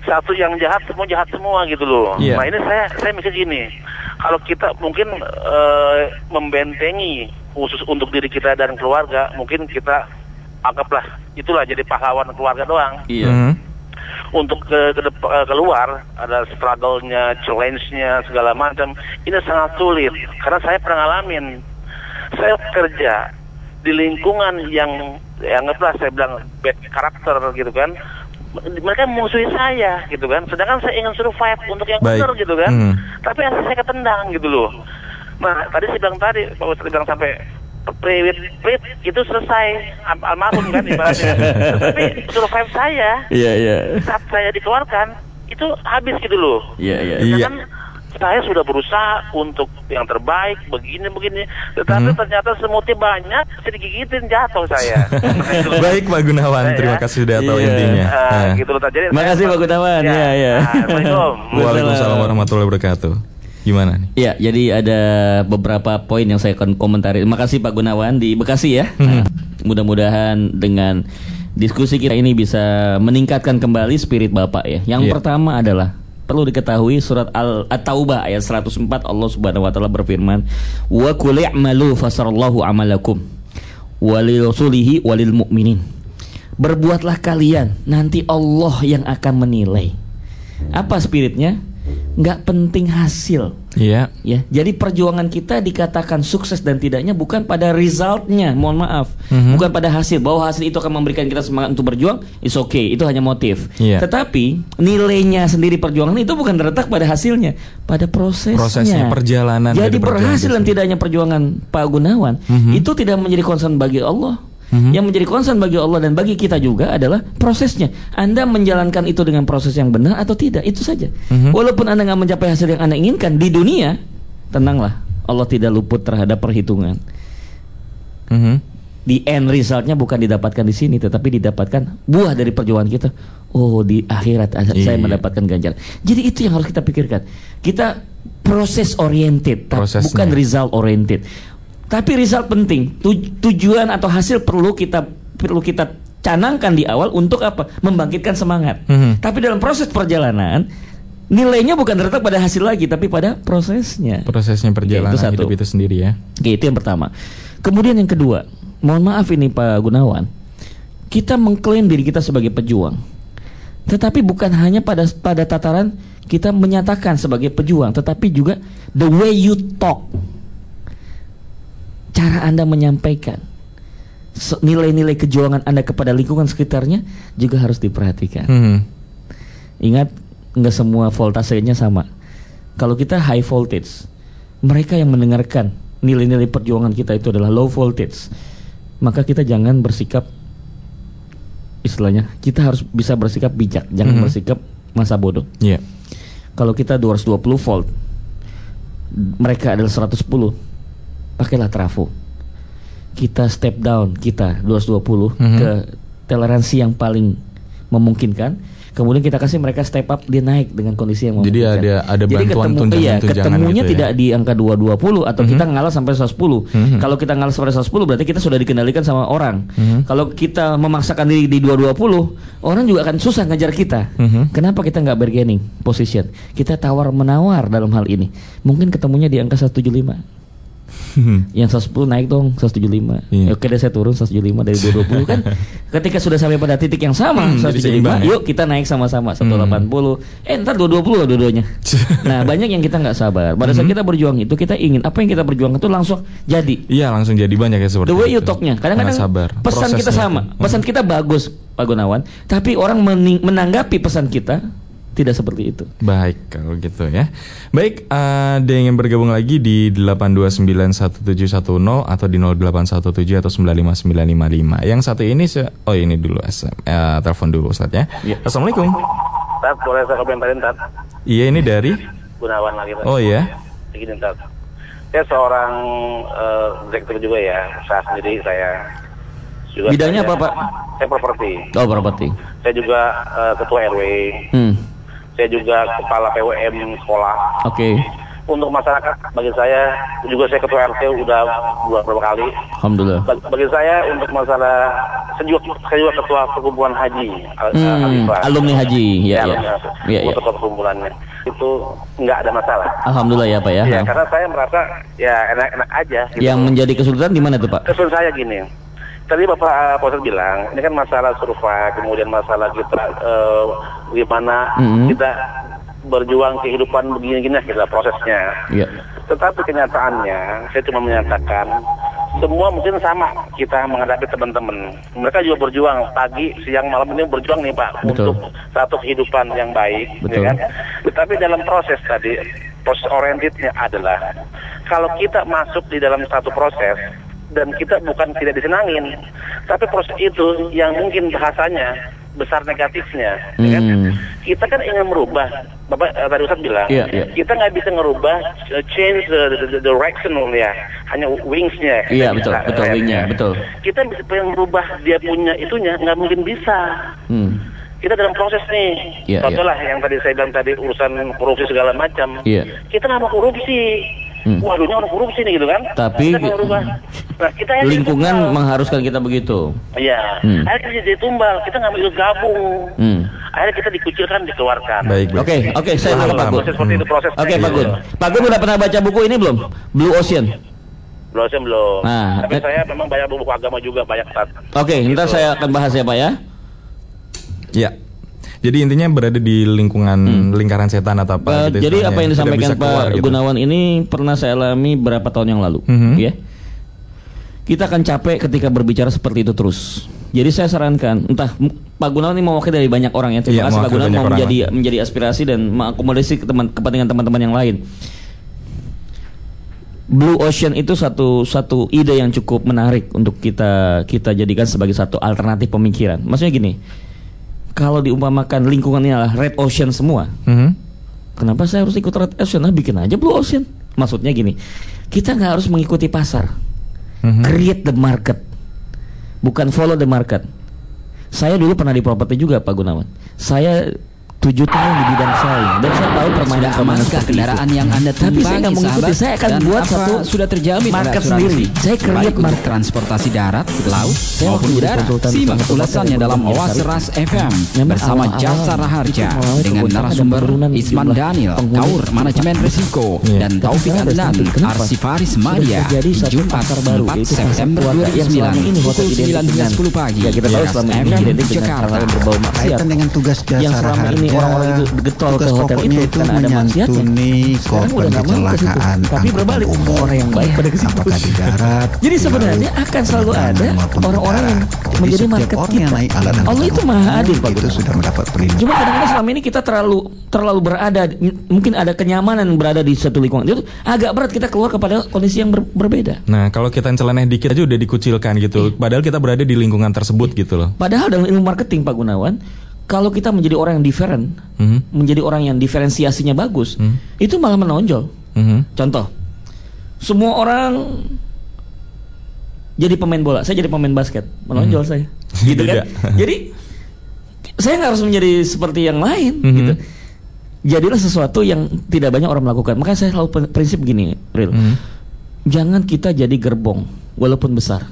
Speaker 5: Satu yang jahat semua jahat semua gitu loh.
Speaker 2: Iya.
Speaker 5: Nah ini saya saya mikir gini, kalau kita mungkin eh, membentengi khusus untuk diri kita dan keluarga, mungkin kita anggaplah itulah jadi pahlawan keluarga doang
Speaker 3: Iya.
Speaker 2: Mhm.
Speaker 5: untuk ke, ke dep- eh, keluar ada struggle-nya, challenge-nya segala macam. Ini sangat sulit karena saya pernah ngalamin. Saya kerja di lingkungan yang yang anggaplah saya bilang bad karakter gitu kan. Mereka musuhi saya gitu kan. Sedangkan saya ingin survive untuk yang benar gitu kan.
Speaker 2: Hmm.
Speaker 5: Tapi saya ketendang gitu loh. Nah, tadi saya bilang tadi, Pak Ustadz bilang sampai Prit, prit, itu selesai Al- almarhum kan ibaratnya. Tapi survive saya
Speaker 3: Iya, iya.
Speaker 5: saat saya dikeluarkan itu habis gitu loh.
Speaker 3: Iya, iya.
Speaker 2: Iya.
Speaker 5: Sedangkan saya sudah berusaha untuk yang terbaik begini begini, tetapi
Speaker 2: Mhm.
Speaker 5: ternyata semutnya banyak, saya digigitin jatuh saya.
Speaker 2: Baik Pak Gunawan,
Speaker 5: Saya
Speaker 2: terima
Speaker 5: ya.
Speaker 2: kasih sudah tahu
Speaker 3: Iya.
Speaker 2: intinya.
Speaker 5: Ah,
Speaker 2: Nah.
Speaker 5: gitu loh. Jadi
Speaker 3: Makasih,
Speaker 5: saya-
Speaker 3: Pak Gunawan. Iya, iya.
Speaker 5: Nah, Assalamualaikum.
Speaker 2: Waalaikumsalam warahmatullahi wabarakatuh. Gimana nih?
Speaker 3: Iya, jadi ada beberapa poin yang saya akan komentari. Terima kasih Pak Gunawan di Bekasi ya. Nah, Mudah-mudahan dengan diskusi kita ini bisa meningkatkan kembali spirit Bapak ya. Yang
Speaker 2: Iya.
Speaker 3: pertama adalah perlu diketahui surat Al- At-Taubah ayat 104 Allah Subhanahu wa taala berfirman, "Wa qul fasarallahu amalakum walil rasulihi walil mu'minin." Berbuatlah kalian, nanti Allah yang akan menilai. Apa spiritnya? Nggak penting hasil.
Speaker 2: Iya.
Speaker 3: Ya, jadi perjuangan kita dikatakan sukses dan tidaknya bukan pada resultnya, mohon maaf,
Speaker 2: Mhm.
Speaker 3: bukan pada hasil. Bahwa hasil itu akan memberikan kita semangat untuk berjuang, is okay, itu hanya motif.
Speaker 2: Iya.
Speaker 3: Tetapi nilainya sendiri perjuangan itu bukan terletak pada hasilnya, pada prosesnya.
Speaker 2: Prosesnya, perjalanan
Speaker 3: Jadi berhasil dan tidaknya perjuangan Pak Gunawan
Speaker 2: Mhm.
Speaker 3: itu tidak menjadi concern bagi Allah.
Speaker 2: Mhm.
Speaker 3: Yang menjadi concern bagi Allah dan bagi kita juga adalah prosesnya. Anda menjalankan itu dengan proses yang benar atau tidak, itu saja.
Speaker 2: Mhm.
Speaker 3: Walaupun Anda nggak mencapai hasil yang Anda inginkan di dunia, tenanglah, Allah tidak luput terhadap perhitungan.
Speaker 2: Mhm.
Speaker 3: Di end resultnya bukan didapatkan di sini, tetapi didapatkan buah dari perjuangan kita. Oh, di akhirat ada- saya
Speaker 2: Iya.
Speaker 3: mendapatkan ganjaran. Jadi itu yang harus kita pikirkan. Kita proses oriented, bukan result oriented. Tapi result penting. Tu- tujuan atau hasil perlu kita perlu kita canangkan di awal untuk apa? Membangkitkan semangat.
Speaker 2: Mhm.
Speaker 3: Tapi dalam proses perjalanan nilainya bukan terletak pada hasil lagi, tapi pada prosesnya.
Speaker 2: Prosesnya perjalanan
Speaker 3: Oke, itu satu.
Speaker 2: hidup itu sendiri ya.
Speaker 3: Oke, itu yang pertama. Kemudian yang kedua, mohon maaf ini Pak Gunawan, kita mengklaim diri kita sebagai pejuang. Tetapi bukan hanya pada pada tataran kita menyatakan sebagai pejuang, tetapi juga the way you talk. Cara Anda menyampaikan nilai-nilai kejuangan Anda kepada lingkungan sekitarnya juga harus diperhatikan.
Speaker 2: Mhm.
Speaker 3: Ingat, nggak semua voltasenya sama. Kalau kita high voltage, mereka yang mendengarkan nilai-nilai perjuangan kita itu adalah low voltage. Maka kita jangan bersikap istilahnya, kita harus bisa bersikap bijak, jangan
Speaker 2: Mhm.
Speaker 3: bersikap masa bodoh.
Speaker 2: Iya.
Speaker 3: Kalau kita 220 volt, mereka adalah 110, pakailah trafo. Kita step down kita 220
Speaker 2: Mhm.
Speaker 3: ke toleransi yang paling memungkinkan. Kemudian kita kasih mereka step up dia naik dengan kondisi yang
Speaker 2: Jadi
Speaker 3: memungkinkan.
Speaker 2: ada- ada
Speaker 3: Jadi
Speaker 2: bantuan
Speaker 3: ketemu,
Speaker 2: tunjangan-
Speaker 3: iya,
Speaker 2: tunjangan
Speaker 3: ketemunya
Speaker 2: gitu ya.
Speaker 3: tidak di angka 220 atau kita ngalah sampai 110.
Speaker 2: Mhm.
Speaker 3: Kalau kita ngalah sampai 110 berarti kita sudah dikendalikan sama orang.
Speaker 2: Mhm.
Speaker 3: Kalau kita memaksakan diri di 220, orang juga akan susah ngejar kita.
Speaker 2: Mhm.
Speaker 3: Kenapa kita nggak bargaining position? Kita tawar menawar dalam hal ini. Mungkin ketemunya di angka 175. Yang 110 naik dong 175.
Speaker 2: Iya.
Speaker 3: Ya, Oke deh saya turun 175 dari 220 kan. Ketika sudah sampai pada titik yang sama
Speaker 2: Hmm, jadi seimbang
Speaker 3: 175,
Speaker 2: ya?
Speaker 3: yuk kita naik sama-sama 180. Eh ntar 220 loh dua-duanya. nah banyak yang kita nggak sabar. Pada
Speaker 2: Hmm.
Speaker 3: saat kita berjuang itu kita ingin apa yang kita berjuang itu langsung jadi.
Speaker 2: Iya langsung jadi banyak ya seperti
Speaker 3: The way you talknya kadang-kadang
Speaker 2: sabar.
Speaker 3: pesan kita sama,
Speaker 2: itu.
Speaker 3: pesan kita bagus Pak Gunawan, tapi orang menanggapi pesan kita tidak seperti itu.
Speaker 2: Baik kalau gitu ya. Baik, eh, ada yang ingin bergabung lagi di 8291710 atau di 0817 atau 959555. Yang satu ini se- oh ini dulu SM, eh, telepon dulu Ustaz ya.
Speaker 3: Iya.
Speaker 2: Assalamualaikum.
Speaker 5: Tat, boleh saya komentarin Tat?
Speaker 2: Iya ini dari
Speaker 5: Gunawan lagi Tat.
Speaker 2: Oh iya.
Speaker 5: Begini Tat. Saya seorang eh, direktur juga ya. Saya sendiri saya juga
Speaker 3: Bidangnya
Speaker 5: saya-
Speaker 3: apa, Pak?
Speaker 5: Saya properti.
Speaker 3: Oh, properti.
Speaker 5: Saya juga ketua RW.
Speaker 3: Hmm.
Speaker 5: Saya juga kepala PWM sekolah.
Speaker 3: Oke.
Speaker 5: Untuk masyarakat bagi saya juga saya ketua RT udah dua beberapa kali.
Speaker 3: Alhamdulillah.
Speaker 5: Bagi, bagi saya untuk masalah saya juga, saya juga ketua perkumpulan haji
Speaker 3: Hmm,
Speaker 5: Alifah.
Speaker 3: alumni haji, ya, ya.
Speaker 5: alumni.
Speaker 3: Ya,
Speaker 5: Gua
Speaker 3: ya.
Speaker 5: ketua perkumpulannya itu nggak ada masalah.
Speaker 3: Alhamdulillah ya, Pak ya.
Speaker 5: Ya, karena saya merasa ya enak-enak aja. Gitu.
Speaker 3: Yang menjadi kesulitan di mana tuh, Pak?
Speaker 5: Kesun saya gini. Tadi Bapak uh, Profesor bilang, ini kan masalah survei, kemudian masalah kita eh, gimana
Speaker 3: Mhm.
Speaker 5: kita berjuang kehidupan begini-gini kita prosesnya.
Speaker 3: Iya.
Speaker 5: Tetapi kenyataannya, saya cuma menyatakan semua mungkin sama kita menghadapi teman-teman. Mereka juga berjuang pagi, siang, malam ini berjuang nih Pak
Speaker 3: Betul.
Speaker 5: untuk satu kehidupan yang baik,
Speaker 3: Betul.
Speaker 5: ya kan? Tetapi dalam proses tadi, proses orientednya adalah kalau kita masuk di dalam satu proses dan kita bukan tidak disenangin, tapi proses itu yang mungkin bahasanya besar negatifnya, ya kan?
Speaker 3: Hmm.
Speaker 5: Kita kan ingin merubah, Bapak eh, tadi Ustaz bilang,
Speaker 3: Iya, iya.
Speaker 5: kita nggak bisa ngerubah uh, change the, the, the direction ya, hanya wingsnya.
Speaker 3: Iya, betul,
Speaker 5: bisa,
Speaker 3: betul,
Speaker 5: remnya.
Speaker 3: wingnya, betul.
Speaker 5: Kita bisa pengen merubah dia punya itunya, nggak mungkin bisa.
Speaker 3: Hmm.
Speaker 5: Kita dalam proses nih.
Speaker 3: Iya,
Speaker 5: Contoh lah yang tadi saya bilang tadi urusan korupsi segala macam.
Speaker 3: Iya.
Speaker 5: Kita nggak mau korupsi.
Speaker 3: Hmm.
Speaker 5: Waduh, ini orang korupsi nih gitu kan.
Speaker 3: Tapi-
Speaker 5: kita. Nah, kita
Speaker 3: Lingkungan
Speaker 5: tumbal.
Speaker 3: mengharuskan kita begitu.
Speaker 5: Iya.
Speaker 3: Hmm.
Speaker 5: Akhirnya kita jadi tumbal. Kita nggak mau ikut gabung.
Speaker 3: Hmm.
Speaker 5: Akhirnya kita dikucilkan, dikeluarkan.
Speaker 2: Baik, baik.
Speaker 3: Oke, oke, saya
Speaker 2: Paham,
Speaker 3: Pak. Gun.
Speaker 5: Proses seperti itu proses.
Speaker 3: Oke, Pak Gun. Pak Gun udah pernah baca buku ini belum? Blue Ocean.
Speaker 5: Belum, saya belum.
Speaker 3: Nah,
Speaker 5: Tapi
Speaker 3: eh.
Speaker 5: saya memang banyak buku agama juga banyak.
Speaker 3: Oke, ntar saya akan bahas ya, Pak ya.
Speaker 2: Ya. Jadi intinya berada di lingkungan lingkaran setan atau apa
Speaker 3: Hmm. Eh,
Speaker 2: gitu
Speaker 3: jadi apa yang
Speaker 2: Tidak
Speaker 3: disampaikan
Speaker 2: keluar
Speaker 3: Pak
Speaker 2: gitu.
Speaker 3: Gunawan ini pernah saya alami berapa tahun yang lalu,
Speaker 2: Mhm.
Speaker 3: ya. Kita akan capek ketika berbicara seperti itu terus. Jadi saya sarankan, entah Pak Gunawan ini mewakili dari banyak orang ya.
Speaker 2: Iya,
Speaker 3: Terima kasih Pak Gunawan mau
Speaker 2: orang
Speaker 3: menjadi menjadi aspirasi dan mengakomodasi ke teman kepentingan teman-teman yang lain. Blue Ocean itu satu satu ide yang cukup menarik untuk kita kita jadikan sebagai satu alternatif pemikiran. Maksudnya gini, kalau diumpamakan lingkungan ini adalah Red Ocean semua,
Speaker 2: Mhm.
Speaker 3: Kenapa saya harus ikut Red Ocean? Nah, bikin aja Blue Ocean. Maksudnya gini, kita nggak harus mengikuti pasar.
Speaker 2: Mhm.
Speaker 3: Create the market, bukan follow the market. Saya dulu pernah di properti juga Pak Gunawan. Saya tujuh tahun di bidang saya dan saya tahu permainan permainan seperti
Speaker 1: kendaraan
Speaker 3: itu.
Speaker 1: yang Anda
Speaker 3: Tapi saya nggak mengikuti. Saya akan buat
Speaker 1: apa
Speaker 3: satu
Speaker 1: sudah terjamin
Speaker 3: market sendiri. Saya create
Speaker 1: untuk
Speaker 3: market.
Speaker 1: transportasi darat, laut,
Speaker 3: Saya
Speaker 1: maupun udara. Simak ulasannya dalam Oas. Ras FM bersama Jasa Raharja dengan narasumber Isman Daniel. Kaur Manajemen Risiko,
Speaker 2: Iya.
Speaker 1: dan
Speaker 3: Tapi
Speaker 1: Taufik Adnan? Arsifaris Madia,
Speaker 3: satu
Speaker 1: Jumat
Speaker 3: pasar baru,
Speaker 1: 4
Speaker 3: yaitu pasar
Speaker 1: September
Speaker 3: keluarga yang selama ini
Speaker 1: 2009
Speaker 3: hotel
Speaker 1: pukul
Speaker 3: identik
Speaker 1: 9 hingga
Speaker 3: dengan-
Speaker 1: 10 pagi.
Speaker 3: Ya, kita tahu selama ini
Speaker 1: FM
Speaker 3: identik dengan
Speaker 1: Jakarta.
Speaker 3: hal-hal yang berbau maksiat.
Speaker 6: Kaitan dengan tugas jasa
Speaker 3: yang selama ini
Speaker 6: harga,
Speaker 3: orang-orang itu getol ke hotel itu
Speaker 6: itu
Speaker 3: karena ada maksiatnya. Sekarang
Speaker 6: korban kecelakaan
Speaker 3: Tapi berbalik
Speaker 6: umum.
Speaker 3: orang yang baik pada ke situ.
Speaker 6: Apakah di darat,
Speaker 3: Jadi
Speaker 6: di
Speaker 3: sebenarnya akan selalu ada orang-orang yang menjadi market kita.
Speaker 6: naik alat
Speaker 3: Allah itu maha adil, Pak
Speaker 6: Itu sudah mendapat perlindungan.
Speaker 3: Cuma kadang-kadang selama ini kita terlalu terlalu berada mungkin ada kenyamanan berada di satu lingkungan itu agak berat kita keluar kepada kondisi yang ber- berbeda.
Speaker 2: Nah, kalau kita nyeleneh dikit aja udah dikucilkan gitu. Padahal kita berada di lingkungan tersebut gitu loh.
Speaker 3: Padahal dalam ilmu marketing Pak Gunawan, kalau kita menjadi orang yang different,
Speaker 2: Mhm.
Speaker 3: menjadi orang yang diferensiasinya bagus,
Speaker 2: Hmm.
Speaker 3: itu malah menonjol.
Speaker 2: Mhm.
Speaker 3: Contoh, semua orang jadi pemain bola, saya jadi pemain basket, menonjol
Speaker 2: Mhm.
Speaker 3: saya, gitu kan?
Speaker 2: Tidak.
Speaker 3: jadi saya nggak harus menjadi seperti yang lain,
Speaker 2: Mhm.
Speaker 3: gitu. Jadilah sesuatu yang tidak banyak orang melakukan. Makanya saya selalu prinsip gini, real.
Speaker 2: Mhm.
Speaker 3: Jangan kita jadi gerbong, walaupun besar.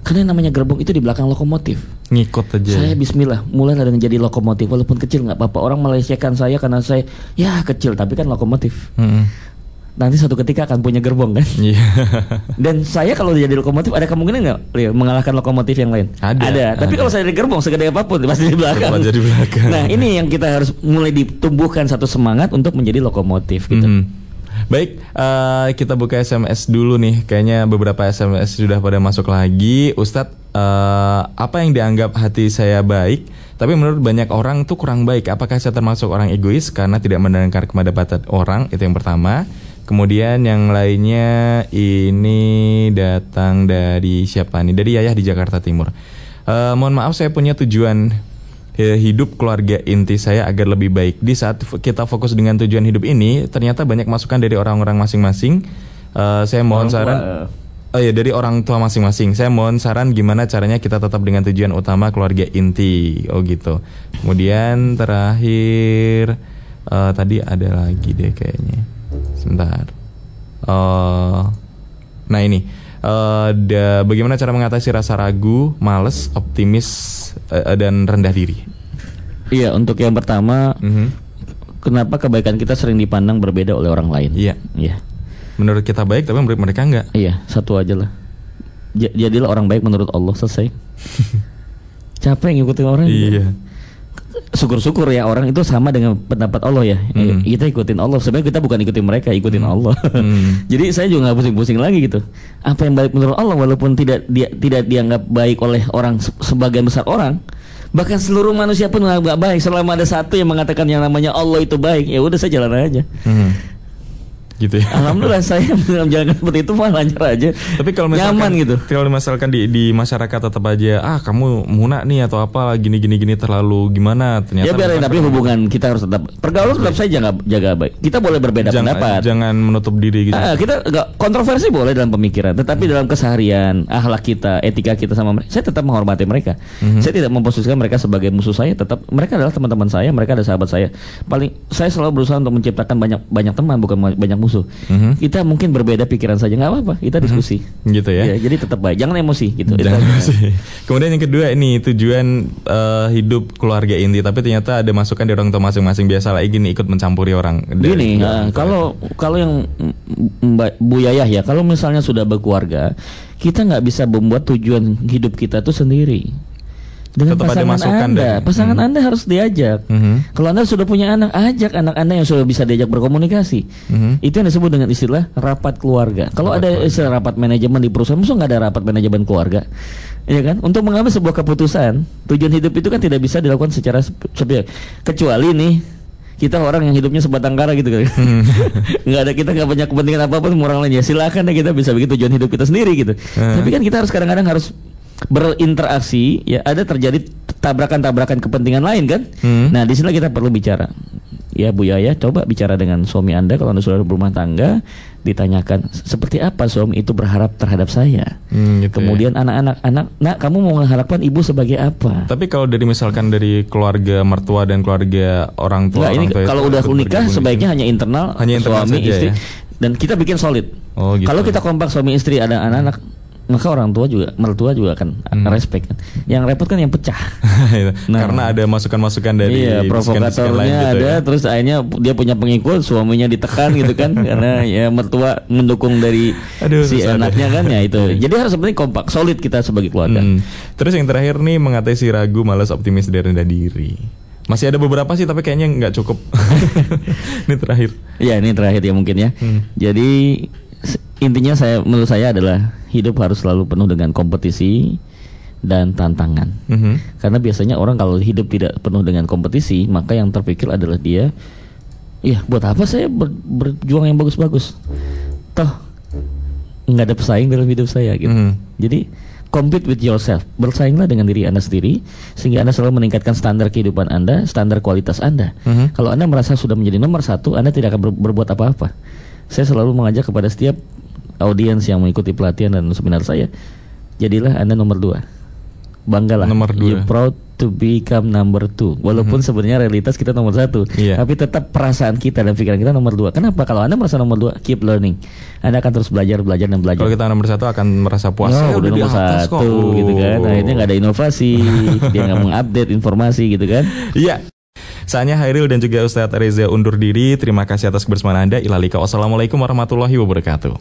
Speaker 3: Karena yang namanya gerbong itu di belakang lokomotif.
Speaker 2: Ngikut aja.
Speaker 3: Saya Bismillah mulai dengan jadi lokomotif walaupun kecil nggak apa-apa. Orang melecehkan saya karena saya ya kecil tapi kan lokomotif.
Speaker 2: Mhm.
Speaker 3: nanti suatu ketika akan punya gerbong kan.
Speaker 2: Iya.
Speaker 3: Dan saya kalau jadi lokomotif ada kemungkinan nggak mengalahkan lokomotif yang lain?
Speaker 2: Ada,
Speaker 3: Tapi
Speaker 2: ada.
Speaker 3: kalau saya di gerbong segede apa pun pasti di belakang.
Speaker 2: Aja di belakang.
Speaker 3: Nah ini yang kita harus mulai ditumbuhkan satu semangat untuk menjadi lokomotif gitu.
Speaker 2: Mhm. Baik, eh, kita buka SMS dulu nih. Kayaknya beberapa SMS sudah pada masuk lagi. Ustadz, eh, apa yang dianggap hati saya baik, tapi menurut banyak orang tuh kurang baik. Apakah saya termasuk orang egois karena tidak mendengar pendapatan orang? Itu yang pertama. Kemudian yang lainnya ini datang dari siapa nih? Dari Yayah di Jakarta Timur. Eh, mohon maaf saya punya tujuan hidup keluarga inti saya agar lebih baik. Di saat kita fokus dengan tujuan hidup ini, ternyata banyak masukan dari orang-orang masing-masing. Eh, saya mohon
Speaker 3: Orang tua,
Speaker 2: saran.
Speaker 3: eh.
Speaker 2: Oh iya dari orang tua masing-masing. Saya mohon saran gimana caranya kita tetap dengan tujuan utama keluarga inti. Oh gitu. Kemudian terakhir eh, tadi ada lagi deh kayaknya. Sebentar. Eh, nah ini. Da- bagaimana cara mengatasi rasa ragu, males, optimis, eh, dan rendah diri?
Speaker 3: Iya untuk yang pertama
Speaker 2: Mhm.
Speaker 3: kenapa kebaikan kita sering dipandang berbeda oleh orang lain?
Speaker 2: Iya.
Speaker 3: Iya.
Speaker 2: Menurut kita baik, tapi menurut mereka enggak.
Speaker 3: Iya, satu aja lah. Ja- Jadilah orang baik menurut Allah selesai. Capek ngikutin orang.
Speaker 2: Iya.
Speaker 3: Syukur-syukur ya orang itu sama dengan pendapat Allah ya.
Speaker 2: Hmm.
Speaker 3: Kita ikutin Allah. Sebenarnya kita bukan ikutin mereka, ikutin Allah.
Speaker 2: Hmm.
Speaker 3: Jadi saya juga nggak pusing-pusing lagi gitu. Apa yang baik menurut Allah walaupun tidak dia tidak dianggap baik oleh orang se- sebagian besar orang, bahkan seluruh manusia pun nggak baik selama ada satu yang mengatakan yang namanya Allah itu baik. Ya udah saya jalan aja.
Speaker 2: Mhm. Gitu ya.
Speaker 3: Alhamdulillah saya menjalankan seperti itu malah lancar aja.
Speaker 2: Tapi kalau misalkan
Speaker 3: nyaman gitu.
Speaker 2: Kalau misalkan di di masyarakat tetap aja ah kamu muna nih atau apa gini gini gini terlalu gimana ternyata
Speaker 3: Ya biarin tapi hubungan kita harus tetap pergaulan tetap saya jaga jaga baik. Kita boleh berbeda
Speaker 2: jangan,
Speaker 3: pendapat.
Speaker 2: jangan menutup diri gitu.
Speaker 3: Ah, kita nggak kontroversi boleh dalam pemikiran, tetapi dalam keseharian, akhlak kita, etika kita sama mereka, saya tetap menghormati mereka.
Speaker 2: Mhm.
Speaker 3: Saya tidak memposisikan mereka sebagai musuh saya, tetap mereka adalah teman-teman saya, mereka adalah sahabat saya. Paling saya selalu berusaha untuk menciptakan banyak banyak teman bukan banyak musuh.
Speaker 2: Mhm.
Speaker 3: Kita mungkin berbeda pikiran saja, nggak apa-apa, kita diskusi.
Speaker 2: Gitu ya.
Speaker 3: jadi tetap baik, jangan emosi gitu. Itu
Speaker 2: Jangan sih. Kemudian yang kedua ini tujuan eh, hidup keluarga inti, tapi ternyata ada masukan dari orang tua masing-masing biasa lah gini ikut mencampuri orang.
Speaker 3: Gini,
Speaker 2: tua.
Speaker 3: kalau kalau yang Mbak Bu Yayah ya, kalau misalnya sudah berkeluarga, kita nggak bisa membuat tujuan hidup kita tuh sendiri. Dengan
Speaker 2: Tetap ada
Speaker 3: pasangan
Speaker 2: masukan
Speaker 3: anda,
Speaker 2: dari-
Speaker 3: pasangan
Speaker 2: Hmm.
Speaker 3: anda harus diajak.
Speaker 2: Mhm.
Speaker 3: Kalau anda sudah punya anak, ajak anak anda yang sudah bisa diajak berkomunikasi.
Speaker 2: Mhm.
Speaker 3: Itu yang disebut dengan istilah rapat keluarga. Kalau ada istilah rapat manajemen di perusahaan, masa nggak ada rapat manajemen keluarga? Iya kan? Untuk mengambil sebuah keputusan, tujuan hidup itu kan tidak bisa dilakukan secara sep- sepihak. Kecuali nih kita orang yang hidupnya sebatang kara gitu kan.
Speaker 2: Hmm.
Speaker 3: nggak ada kita nggak punya kepentingan apa pun sama orang lain ya silakan deh kita bisa bikin tujuan hidup kita sendiri gitu.
Speaker 2: Hmm.
Speaker 3: Tapi kan kita harus kadang-kadang harus berinteraksi ya ada terjadi tabrakan-tabrakan kepentingan lain kan.
Speaker 2: Hmm.
Speaker 3: Nah, di sini kita perlu bicara. Ya Bu Yaya, coba bicara dengan suami Anda kalau Anda sudah berumah tangga, ditanyakan seperti apa suami itu berharap terhadap saya.
Speaker 2: Hmm, gitu ya.
Speaker 3: Kemudian anak-anak anak, nak kamu mau mengharapkan ibu sebagai apa?
Speaker 2: Tapi kalau dari misalkan dari keluarga mertua dan keluarga orang tua
Speaker 3: ini
Speaker 2: orang tua
Speaker 3: kalau
Speaker 2: itu
Speaker 3: udah nikah sebaiknya hanya internal,
Speaker 2: Hanya internal
Speaker 3: suami
Speaker 2: saja
Speaker 3: istri
Speaker 2: ya?
Speaker 3: dan kita bikin solid.
Speaker 2: Oh, gitu.
Speaker 3: Kalau kita kompak suami istri ada anak-anak, maka orang tua juga mertua juga akan
Speaker 2: Hmm.
Speaker 3: respect kan. Yang repot kan yang pecah.
Speaker 2: Itu.
Speaker 3: Nah.
Speaker 2: Karena ada masukan-masukan dari
Speaker 3: iya, provokatornya
Speaker 2: gitu
Speaker 3: ada,
Speaker 2: ya.
Speaker 3: terus akhirnya dia punya pengikut, suaminya ditekan gitu kan, karena ya mertua mendukung dari
Speaker 2: Aduh,
Speaker 3: si anaknya kan ya itu. Jadi harus sebenarnya kompak, solid kita sebagai keluarga.
Speaker 2: Hmm. Terus yang terakhir nih mengatasi ragu, malas, optimis dan rendah diri. Masih ada beberapa sih tapi kayaknya nggak cukup. ini terakhir.
Speaker 3: Ya ini terakhir ya mungkin ya.
Speaker 2: Hmm.
Speaker 3: Jadi intinya saya menurut saya adalah hidup harus selalu penuh dengan kompetisi dan tantangan.
Speaker 2: Mhm.
Speaker 3: Karena biasanya orang kalau hidup tidak penuh dengan kompetisi, maka yang terpikir adalah dia, iya buat apa saya ber- berjuang yang bagus-bagus? Toh nggak ada pesaing dalam hidup saya gitu.
Speaker 2: Mhm.
Speaker 3: Jadi compete with yourself, bersainglah dengan diri anda sendiri sehingga anda selalu meningkatkan standar kehidupan anda, standar kualitas anda.
Speaker 2: Mhm.
Speaker 3: Kalau anda merasa sudah menjadi nomor satu, anda tidak akan ber- berbuat apa-apa. Saya selalu mengajak kepada setiap audiens yang mengikuti pelatihan dan seminar saya, jadilah anda nomor dua. Banggalah.
Speaker 2: Nomor dua.
Speaker 3: You proud to become number two. Walaupun sebenarnya realitas kita nomor satu,
Speaker 2: Iya.
Speaker 3: tapi tetap perasaan kita dan pikiran kita nomor dua. Kenapa? Kalau anda merasa nomor dua, keep learning. Anda akan terus belajar, belajar dan belajar.
Speaker 2: Kalau kita nomor satu akan merasa puas.
Speaker 3: Oh,
Speaker 2: "Saya
Speaker 3: udah nomor satu
Speaker 2: kok."
Speaker 3: gitu kan. Akhirnya nggak ada inovasi, dia nggak mengupdate informasi gitu kan.
Speaker 2: Iya. Saatnya Hairil dan juga Ustadz Reza undur diri. Terima kasih atas kebersamaan Anda. Ilalika. Wassalamualaikum warahmatullahi wabarakatuh.